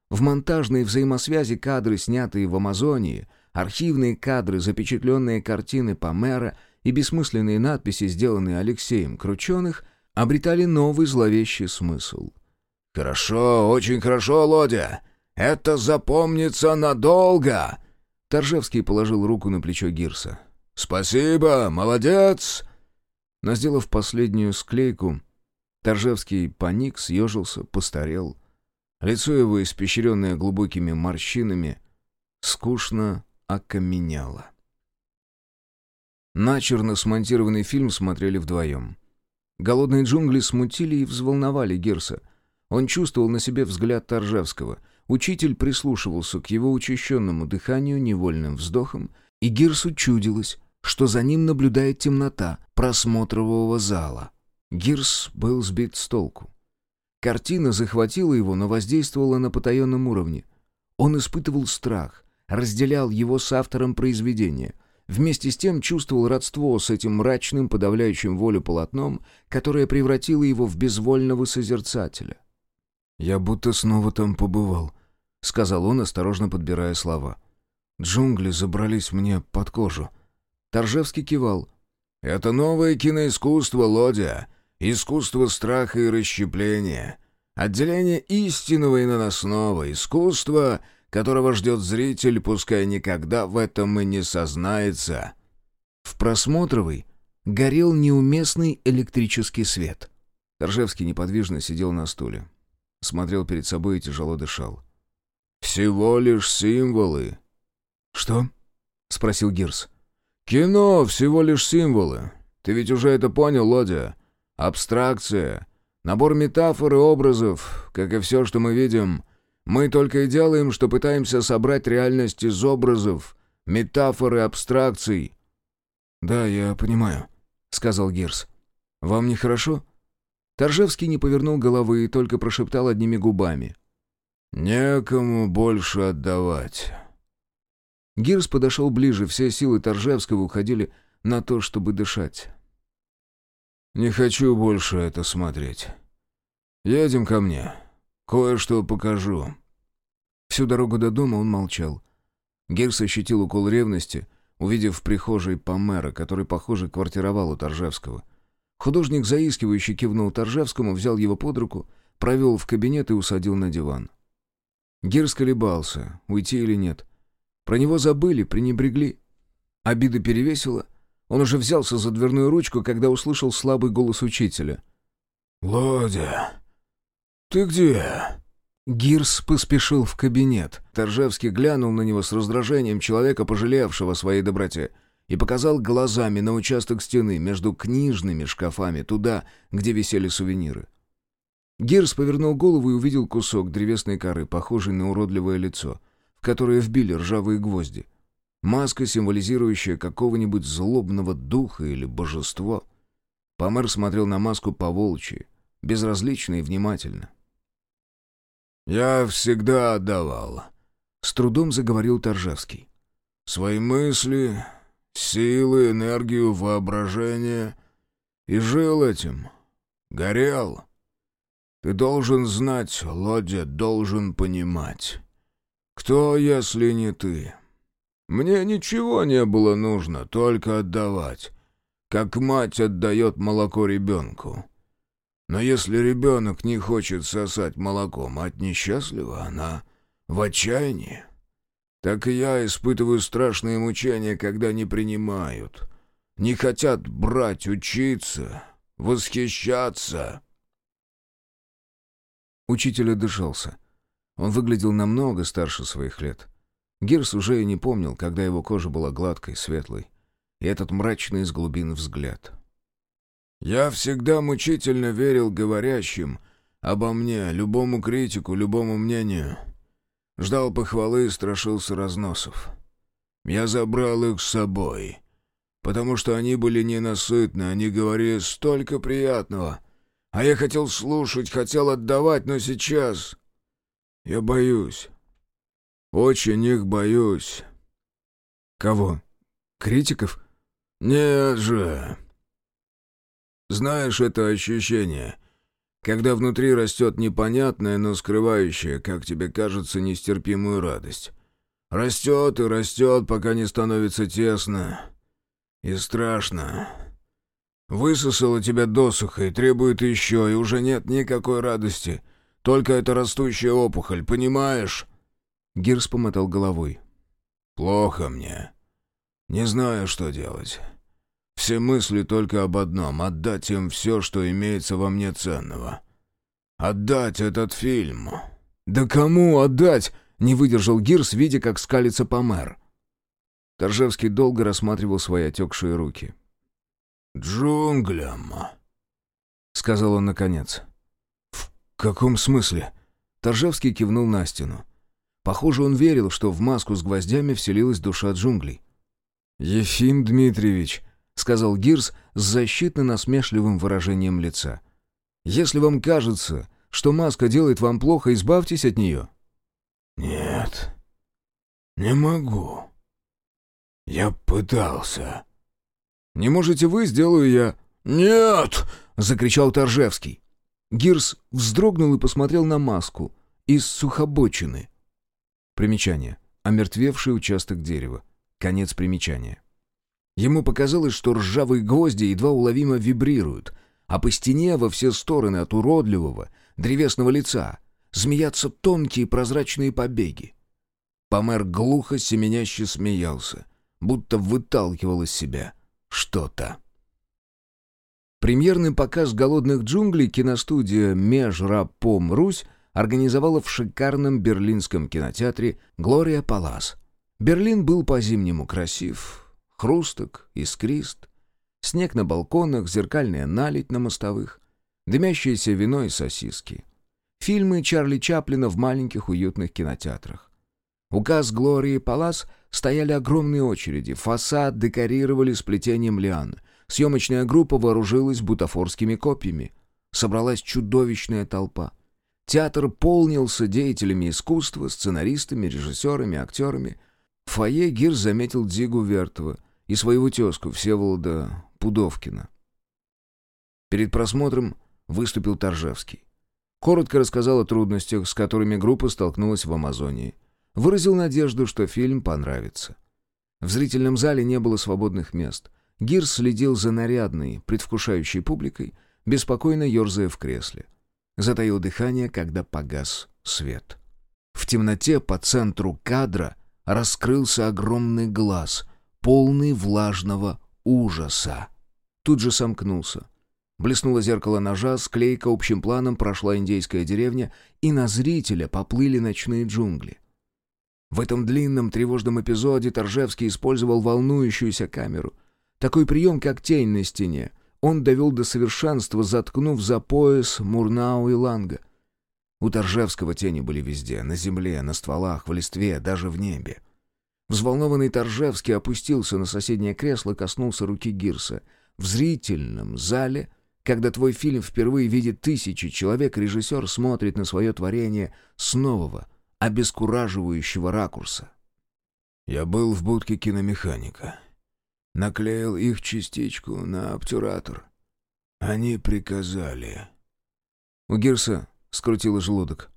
В монтажной взаимосвязи кадры, снятые в Амазонии, архивные кадры, запечатленные картины Памера и бессмысленные надписи, сделанные Алексеем Крученых, обретали новый зловещий смысл. «Хорошо, очень хорошо, Лодя! Это запомнится надолго!» Торжевский положил руку на плечо Гирса. «Спасибо, молодец!» Но, сделав последнюю склейку, Торжевский паник, съежился, постарел — Лицо его, испещренное глубокими морщинами, скучно окаменело. Начерно смонтированный фильм смотрели вдвоем. Голодные джунгли смутили и взволновали Гирса. Он чувствовал на себе взгляд Торжевского. Учитель прислушивался к его учащенному дыханию, невольным вздохом, и Гирсу чудилось, что за ним наблюдает темнота просмотрового зала. Гирс был сбит с толку. Картина захватила его, но воздействовала на потаенном уровне. Он испытывал страх, разделял его с автором произведения. Вместе с тем чувствовал родство с этим мрачным, подавляющим волю полотном, которое превратило его в безвольного созерцателя. «Я будто снова там побывал», — сказал он, осторожно подбирая слова. «Джунгли забрались мне под кожу». Торжевский кивал. «Это новое киноискусство, Лодя. Искусство страха и расщепления. Отделение истинного и наносного. Искусство, которого ждет зритель, пускай никогда в этом и не сознается. В просмотровой горел неуместный электрический свет. Торжевский неподвижно сидел на стуле. Смотрел перед собой и тяжело дышал. «Всего лишь символы». «Что?» — спросил Гирс. «Кино — всего лишь символы. Ты ведь уже это понял, Лодя?» Абстракция, набор метафор и образов, как и все, что мы видим. Мы только и делаем, что пытаемся собрать реальность из образов, метафор и абстракций». «Да, я понимаю», — сказал Гирс. «Вам нехорошо?» Торжевский не повернул головы и только прошептал одними губами. «Некому больше отдавать». Гирс подошел ближе, все силы Торжевского уходили на то, чтобы дышать. «Не хочу больше это смотреть. Едем ко мне. Кое-что покажу». Всю дорогу до дома он молчал. Герс ощутил укол ревности, увидев в прихожей Памера, который, похоже, квартировал у Торжевского. Художник заискивающе кивнул Торжевскому, взял его под руку, провел в кабинет и усадил на диван. Герс колебался, уйти или нет. Про него забыли, пренебрегли. Обида перевесила — он уже взялся за дверную ручку, когда услышал слабый голос учителя. «Лодя, ты где?» Гирс поспешил в кабинет. Торжевский глянул на него с раздражением человека, пожалевшего своей доброте, и показал глазами на участок стены между книжными шкафами, туда, где висели сувениры. Гирс повернул голову и увидел кусок древесной коры, похожий на уродливое лицо, в которое вбили ржавые гвозди. Маска, символизирующая какого-нибудь злобного духа или божество. Помер смотрел на маску по-волчьи, безразлично и внимательно. «Я всегда отдавал», — с трудом заговорил Торжевский. «Свои мысли, силы, энергию, воображение. И жил этим. Горел. Ты должен знать, Лодя, должен понимать. Кто, если не ты?» Мне ничего не было нужно, только отдавать. Как мать отдает молоко ребенку. Но если ребенок не хочет сосать молоко, мать несчастлива, она в отчаянии. Так и я испытываю страшные мучения, когда не принимают. Не хотят брать, учиться, восхищаться. Учитель отдышался. Он выглядел намного старше своих лет. Гирс уже и не помнил, когда его кожа была гладкой, светлой. И этот мрачный из глубин взгляд. «Я всегда мучительно верил говорящим обо мне, любому критику, любому мнению. Ждал похвалы и страшился разносов. Я забрал их с собой, потому что они были ненасытны, они говорили столько приятного. А я хотел слушать, хотел отдавать, но сейчас... Я боюсь. Очень их боюсь. Кого? Критиков? Нет же. Знаешь это ощущение, когда внутри растет непонятное, но скрывающее, как тебе кажется, нестерпимую радость. Растет и растет, пока не становится тесно и страшно. Высосало тебя досуха и требует еще, и уже нет никакой радости. Только эта растущая опухоль, понимаешь?» Гирс помотал головой. «Плохо мне. Не знаю, что делать. Все мысли только об одном — отдать им все, что имеется во мне ценного. Отдать этот фильм». «Да кому отдать?» — не выдержал Гирс, видя, как скалится Помер. Торжевский долго рассматривал свои отекшие руки. «Джунглям», — сказал он наконец. «В каком смысле?» Торжевский кивнул на стену. Похоже, он верил, что в маску с гвоздями вселилась душа джунглей. «Ефим Дмитриевич», — сказал Гирс с защитно-насмешливым выражением лица. «Если вам кажется, что маска делает вам плохо, избавьтесь от нее». «Нет, не могу. Я пытался». «Не можете вы, сделаю я». «Нет!» — закричал Торжевский. Гирс вздрогнул и посмотрел на маску из сухобочины. Примечание. Омертвевший участок дерева. Конец примечания. Ему показалось, что ржавые гвозди едва уловимо вибрируют, а по стене во все стороны от уродливого древесного лица змеятся тонкие прозрачные побеги. Помер глухо семеняще смеялся, будто выталкивал из себя что-то. Премьерный показ «Голодных джунглей» киностудия «Межрапом Русь» организовала в шикарном берлинском кинотеатре «Глория Палас». Берлин был по-зимнему красив, хрусток, искрист, снег на балконах, зеркальная наледь на мостовых, дымящееся вино и сосиски. Фильмы Чарли Чаплина в маленьких уютных кинотеатрах. Указ Глории Палас стояли огромные очереди, фасад декорировали сплетением лиан. Съемочная группа вооружилась бутафорскими копьями. Собралась чудовищная толпа. Театр полнился деятелями искусства, сценаристами, режиссерами, актерами. В фойе Гир заметил Дзигу Вертова и своего тезку Всеволода Пудовкина. Перед просмотром выступил Торжевский. Коротко рассказал о трудностях, с которыми группа столкнулась в Амазонии. Выразил надежду, что фильм понравится. В зрительном зале не было свободных мест. Гир следил за нарядной, предвкушающей публикой, беспокойно ерзая в кресле. Затаил дыхание, когда погас свет. В темноте по центру кадра раскрылся огромный глаз, полный влажного ужаса. Тут же сомкнулся. Блеснуло зеркало ножа, склейка общим планом прошла индейская деревня, и на зрителя поплыли ночные джунгли. В этом длинном тревожном эпизоде Торжевский использовал волнующуюся камеру. Такой прием, как тень на стене, он довел до совершенства, заткнув за пояс Мурнау и Ланга. У Торжевского тени были везде, на земле, на стволах, в листве, даже в небе. Взволнованный Торжевский опустился на соседнее кресло, коснулся руки Гирса. В зрительном зале когда твой фильм впервые видит тысячи человек, режиссер смотрит на свое творение с нового, обескураживающего ракурса. Я был в будке киномеханика. Наклеил их частичку на обтюратор. Они приказали. У Гирса скрутило желудок.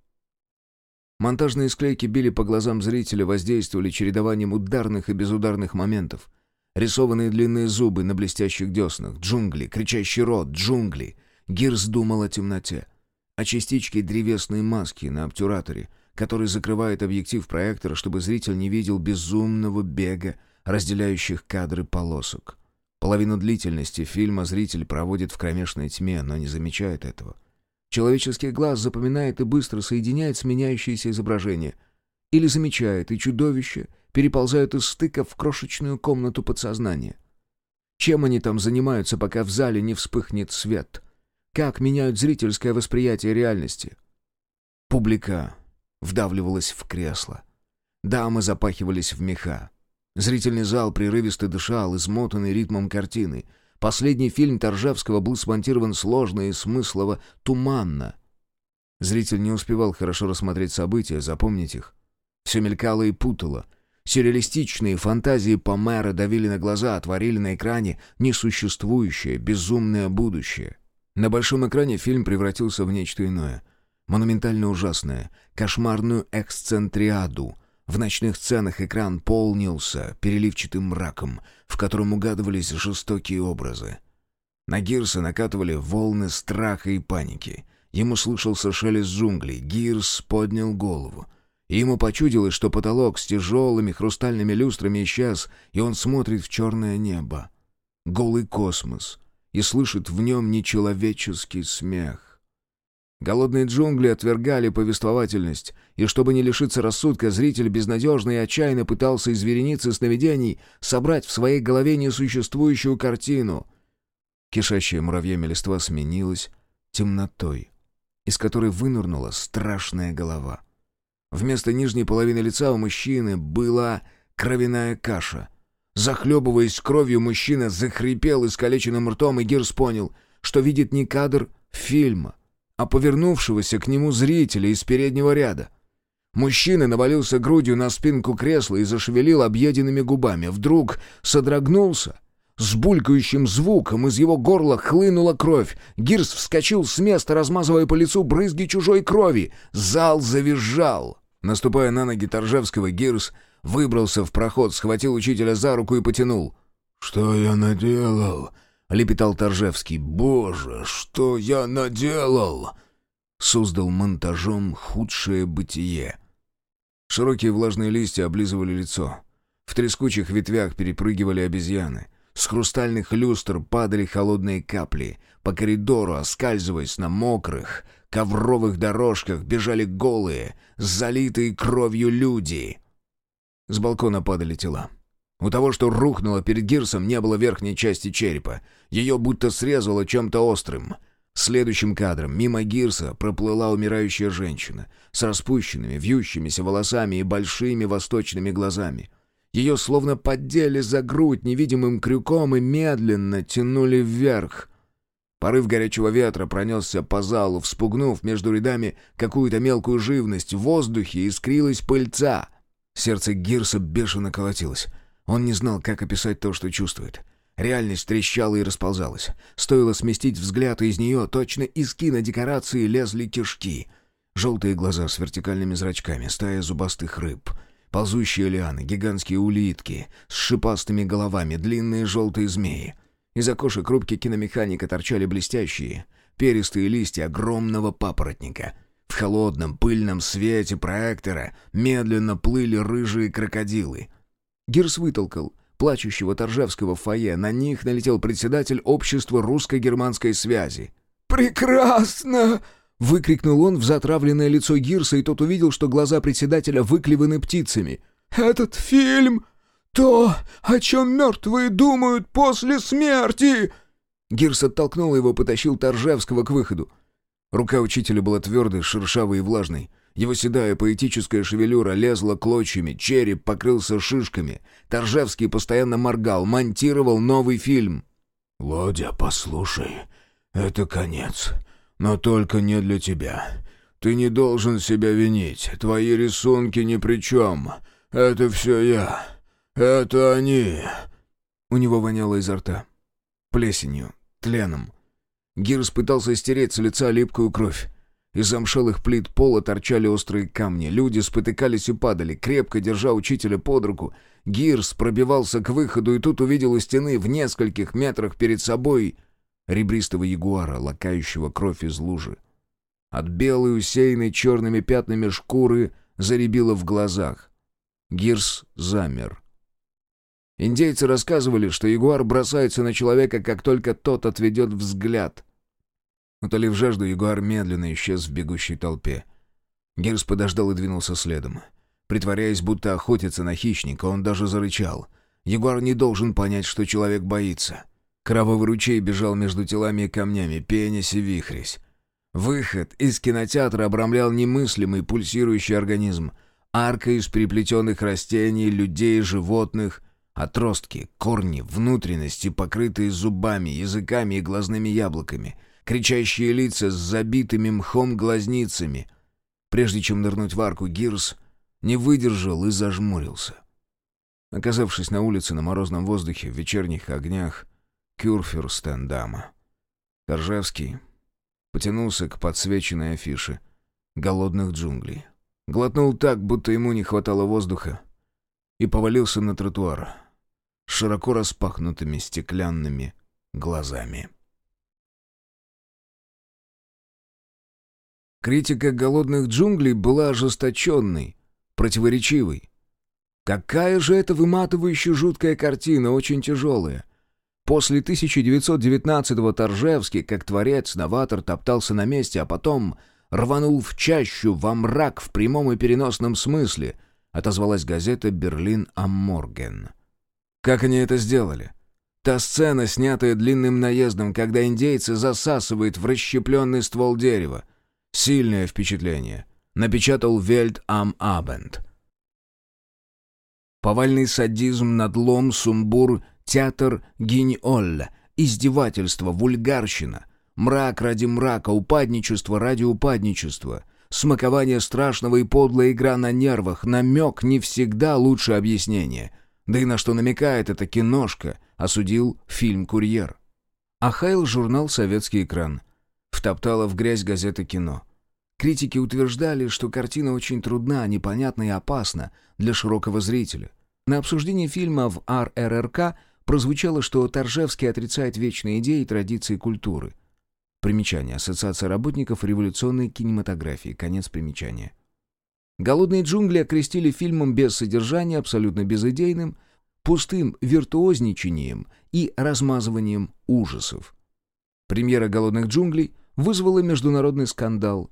Монтажные склейки били по глазам зрителя, воздействовали чередованием ударных и безударных моментов. Рисованные длинные зубы на блестящих деснах, джунгли, кричащий рот, джунгли. Гирс думал о темноте. О частичке древесной маски на обтюраторе, который закрывает объектив проектора, чтобы зритель не видел безумного бега, разделяющих кадры полосок. Половину длительности фильма зритель проводит в кромешной тьме, но не замечает этого. Человеческий глаз запоминает и быстро соединяет сменяющиеся изображения. Или замечает и чудовище, переползают из стыка в крошечную комнату подсознания. Чем они там занимаются, пока в зале не вспыхнет свет? Как меняют зрительское восприятие реальности? Публика вдавливалась в кресло. Дамы запахивались в меха. Зрительный зал прерывисто дышал, измотанный ритмом картины. Последний фильм Торжевского был смонтирован сложно и смыслово туманно. Зритель не успевал хорошо рассмотреть события, запомнить их. Все мелькало и путало. Сюрреалистичные фантазии Помера давили на глаза, отворили на экране несуществующее, безумное будущее. На большом экране фильм превратился в нечто иное. Монументально ужасное, кошмарную эксцентриаду — в ночных сценах экран полнился переливчатым мраком, в котором угадывались жестокие образы. На Гирса накатывали волны страха и паники. Ему слышался шелест джунглей. Гирс поднял голову. И ему почудилось, что потолок с тяжелыми хрустальными люстрами исчез, и он смотрит в черное небо. Голый космос. И слышит в нем нечеловеческий смех. Голодные джунгли отвергали повествовательность, и чтобы не лишиться рассудка, зритель безнадежно и отчаянно пытался из вереницы сновидений собрать в своей голове несуществующую картину. Кишащая муравьями листва сменилась темнотой, из которой вынырнула страшная голова. Вместо нижней половины лица у мужчины была кровяная каша. Захлебываясь кровью, мужчина захрипел искалеченным ртом, и Гирс понял, что видит не кадр фильма, а повернувшегося к нему зрителя из переднего ряда. Мужчина навалился грудью на спинку кресла и зашевелил объеденными губами. Вдруг содрогнулся. С булькающим звуком из его горла хлынула кровь. Гирс вскочил с места, размазывая по лицу брызги чужой крови. Зал завизжал. Наступая на ноги Торжевского, Гирс выбрался в проход, схватил учителя за руку и потянул. «Что я наделал?» — лепетал Торжевский. «Боже, что я наделал!» Создал монтажом худшее бытие. Широкие влажные листья облизывали лицо. В трескучих ветвях перепрыгивали обезьяны. С хрустальных люстр падали холодные капли. По коридору, оскальзываясь на мокрых, ковровых дорожках, бежали голые, залитые кровью люди. С балкона падали тела. У того, что рухнуло перед Гирсом, не было верхней части черепа. Ее будто срезало чем-то острым. Следующим кадром мимо Гирса проплыла умирающая женщина с распущенными, вьющимися волосами и большими восточными глазами. Ее словно поддели за грудь невидимым крюком и медленно тянули вверх. Порыв горячего ветра пронесся по залу, вспугнув между рядами какую-то мелкую живность. В воздухе искрилась пыльца. Сердце Гирса бешено колотилось. Он не знал, как описать то, что чувствует. Реальность трещала и расползалась. Стоило сместить взгляд, и из нее точно из кинодекорации лезли кишки. Желтые глаза с вертикальными зрачками, стая зубастых рыб. Ползущие лианы, гигантские улитки с шипастыми головами, длинные желтые змеи. Из окошек рубки киномеханика торчали блестящие, перистые листья огромного папоротника. В холодном, пыльном свете проектора медленно плыли рыжие крокодилы — Гирс вытолкал плачущего Торжевского в фойе. На них налетел председатель общества русско-германской связи. «Прекрасно!» — выкрикнул он в затравленное лицо Гирса, и тот увидел, что глаза председателя выклеваны птицами. «Этот фильм — то, о чем мертвые думают после смерти!» Гирс оттолкнул его, потащил Торжевского к выходу. Рука учителя была твердой, шершавой и влажной. Его седая поэтическая шевелюра лезла клочьями, череп покрылся шишками. Торжевский постоянно моргал, монтировал новый фильм. «Лодя, послушай, это конец. Но только не для тебя. Ты не должен себя винить. Твои рисунки ни при чем. Это все я. Это они». У него воняло изо рта. Плесенью, тленом. Гирс пытался стереть с лица липкую кровь. Из замшелых плит пола торчали острые камни. Люди спотыкались и падали, крепко держа учителя под руку. Гирс пробивался к выходу и тут увидел у стены в нескольких метрах перед собой ребристого ягуара, лакающего кровь из лужи. От белой, усеянной черными пятнами шкуры заребило в глазах. Гирс замер. Индейцы рассказывали, что ягуар бросается на человека, как только тот отведет взгляд. Утолив жажду, ягуар медленно исчез в бегущей толпе. Герс подождал и двинулся следом. Притворяясь, будто охотится на хищника, он даже зарычал. Ягуар не должен понять, что человек боится. Кровавый ручей бежал между телами и камнями, пенясь и вихрясь. Выход из кинотеатра обрамлял немыслимый пульсирующий организм. Арка из переплетенных растений, людей, животных, отростки, корни, внутренности, покрытые зубами, языками и глазными яблоками, кричащие лица с забитыми мхом глазницами. Прежде чем нырнуть в арку, Гирс не выдержал и зажмурился. Оказавшись на улице на морозном воздухе, в вечерних огнях, Кюрфюрстендама, Торжевский потянулся к подсвеченной афише голодных джунглей. Глотнул так, будто ему не хватало воздуха, и повалился на тротуар широко распахнутыми стеклянными глазами. Критика голодных джунглей была ожесточенной, противоречивой. Какая же это выматывающая жуткая картина, очень тяжелая. После 1919-го Торжевский, как творец, новатор, топтался на месте, а потом рванул в чащу, во мрак в прямом и переносном смысле, отозвалась газета «Берлин Амморген». Как они это сделали? Та сцена, снятая длинным наездом, когда индейцы засасывают в расщепленный ствол дерева. Сильное впечатление. Напечатал Вельт Ам Абенд. Повальный садизм, надлом, сумбур, театр гинь-олля, издевательство, вульгарщина, мрак ради мрака, упадничество ради упадничества, смакование страшного и подлая игра на нервах, намек не всегда лучше объяснения. Да и на что намекает эта киношка, осудил фильм «Курьер». Ахайл журнал «Советский экран». Втоптала в грязь газеты «Кино». Критики утверждали, что картина очень трудна, непонятна и опасна для широкого зрителя. На обсуждении фильма в РРРК прозвучало, что Торжевский отрицает вечные идеи и традиции культуры. Примечание. Ассоциация работников революционной кинематографии. Конец примечания. «Голодные джунгли» окрестили фильмом без содержания, абсолютно безыдейным, пустым виртуозничанием и размазыванием ужасов. Премьера «Голодных джунглей» вызвала международный скандал.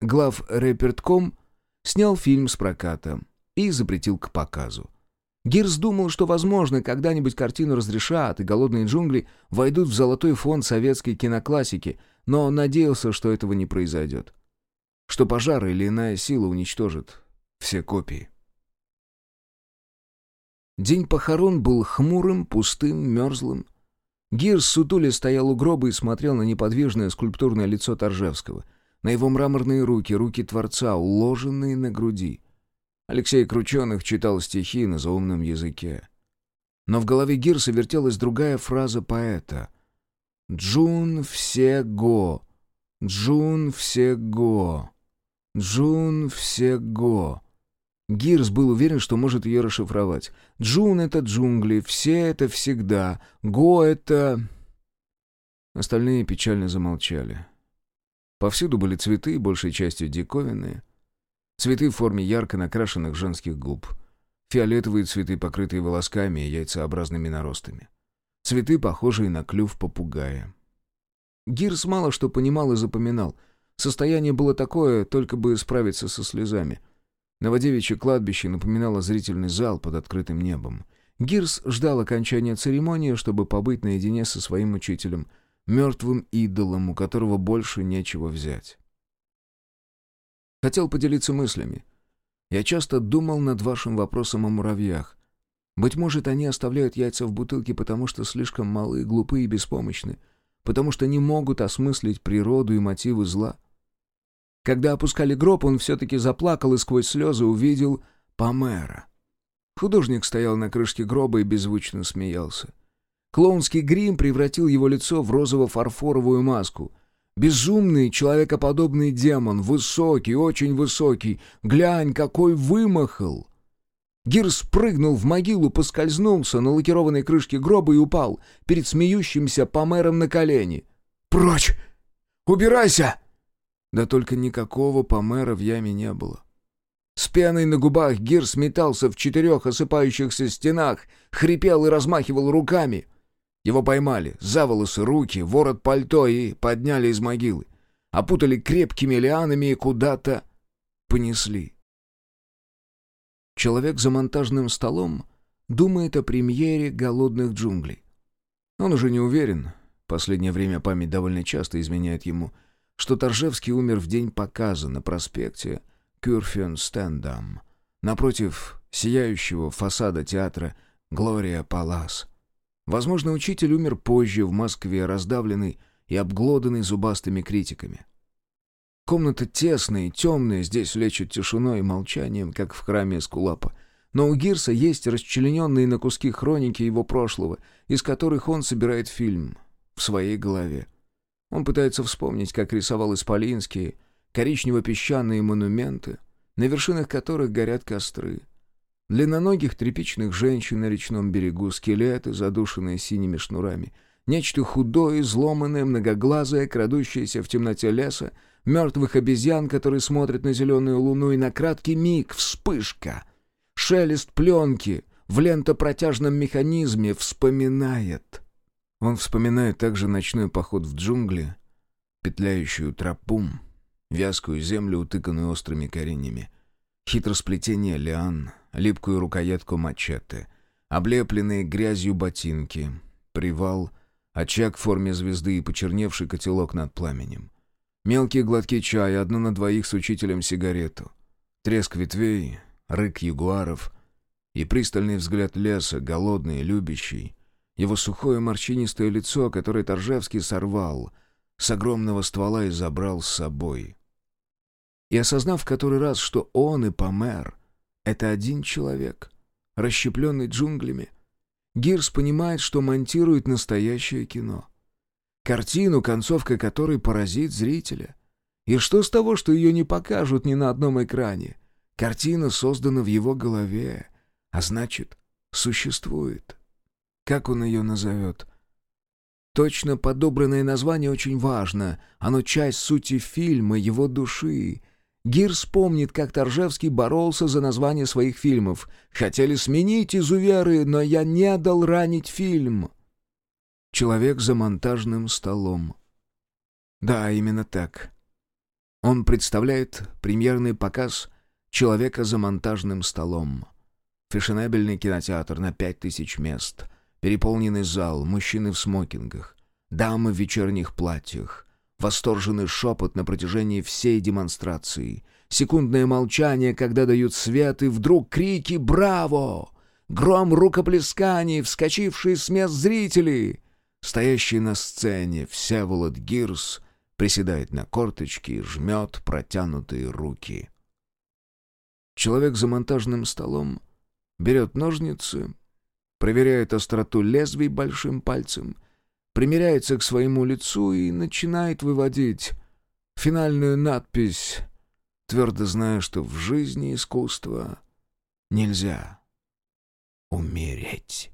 Глав Рэпертком снял фильм с проката и запретил к показу. Гирс думал, что, возможно, когда-нибудь картину разрешат, и «Голодные джунгли» войдут в золотой фонд советской киноклассики, но надеялся, что этого не произойдет. Что пожар или иная сила уничтожит все копии. День похорон был хмурым, пустым, мерзлым. Гирс сутули стоял у гроба и смотрел на неподвижное скульптурное лицо Торжевского, на его мраморные руки, руки Творца, уложенные на груди. Алексей Крученых читал стихи на заумном языке. Но в голове Гирса вертелась другая фраза поэта. «Джун все го, Джун все го, Джун все го». Гирс был уверен, что может ее расшифровать. «Джун — это джунгли, все — это всегда, го — это...» Остальные печально замолчали. Повсюду были цветы, большей частью диковинные — Цветы в форме ярко накрашенных женских губ. Фиолетовые цветы, покрытые волосками и яйцеобразными наростами. Цветы, похожие на клюв попугая. Гирс мало что понимал и запоминал. Состояние было такое, только бы справиться со слезами. Новодевичье кладбище напоминало зрительный зал под открытым небом. Гирс ждал окончания церемонии, чтобы побыть наедине со своим учителем, мертвым идолом, у которого больше нечего взять. Хотел поделиться мыслями. Я часто думал над вашим вопросом о муравьях. Быть может, они оставляют яйца в бутылке, потому что слишком малы, глупы и беспомощны, потому что не могут осмыслить природу и мотивы зла. Когда опускали гроб, он все-таки заплакал и сквозь слезы увидел Памера. Художник стоял на крышке гроба и беззвучно смеялся. Клоунский грим превратил его лицо в розово-фарфоровую маску — Безумный, человекоподобный демон, высокий, очень высокий. Глянь, какой вымахал!» Гир спрыгнул в могилу, поскользнулся на лакированной крышке гроба и упал перед смеющимся помером на колени. «Прочь! Убирайся!» Да только никакого помера в яме не было. С пеной на губах Гир сметался в четырех осыпающихся стенах, хрипел и размахивал руками — его поймали, за волосы, руки, ворот пальто и подняли из могилы. Опутали крепкими лианами и куда-то понесли. Человек за монтажным столом думает о премьере «Голодных джунглей». Он уже не уверен, последнее время память довольно часто изменяет ему, что Торжевский умер в день показа на проспекте Кюрфюнстендам, напротив сияющего фасада театра «Глория Палас». Возможно, учитель умер позже в Москве, раздавленный и обглоданный зубастыми критиками. Комната тесная и темная, здесь лечат тишиной и молчанием, как в храме Эскулапа. Но у Гирса есть расчлененные на куски хроники его прошлого, из которых он собирает фильм в своей голове. Он пытается вспомнить, как рисовал исполинские, коричнево-песчаные монументы, на вершинах которых горят костры. Длинноногих тряпичных женщин на речном берегу, скелеты, задушенные синими шнурами. Нечто худое, изломанное, многоглазое, крадущееся в темноте леса, мертвых обезьян, которые смотрят на зеленую луну, и на краткий миг вспышка. Шелест пленки в лентопротяжном механизме вспоминает. Он вспоминает также ночной поход в джунгли, петляющую тропу, вязкую землю, утыканную острыми коренями, хитросплетение лиан, липкую рукоятку мачете, облепленные грязью ботинки, привал, очаг в форме звезды и почерневший котелок над пламенем. Мелкие глотки чая, одно на двоих с учителем сигарету. Треск ветвей, рык ягуаров и пристальный взгляд леса, голодный, любящий, его сухое морщинистое лицо, которое Торжевский сорвал, с огромного ствола и забрал с собой. И осознав в который раз, что он и Помер — это один человек, расщепленный джунглями, Гирс понимает, что монтирует настоящее кино. Картину, концовка которой поразит зрителя. И что с того, что ее не покажут ни на одном экране? Картина создана в его голове, а значит, существует. Как он ее назовет? Точно подобранное название очень важно. Оно часть сути фильма, его души. Гир вспомнит, как Торжевский боролся за название своих фильмов. «Хотели сменить изуверы, но я не дал ранить фильм». «Человек за монтажным столом». Да, именно так. Он представляет премьерный показ «Человека за монтажным столом». Фешенебельный кинотеатр на пять тысяч мест — Переполненный зал, мужчины в смокингах, дамы в вечерних платьях, восторженный шепот на протяжении всей демонстрации, секундное молчание, когда дают свет, и вдруг крики «Браво!», гром рукоплесканий, вскочившие с мест зрители. Стоящий на сцене Всеволод Гирс приседает на корточки и жмет протянутые руки. Человек за монтажным столом берет ножницы, проверяет остроту лезвий большим пальцем, примеряется к своему лицу и начинает выводить финальную надпись, твердо зная, что в жизни искусства нельзя умереть.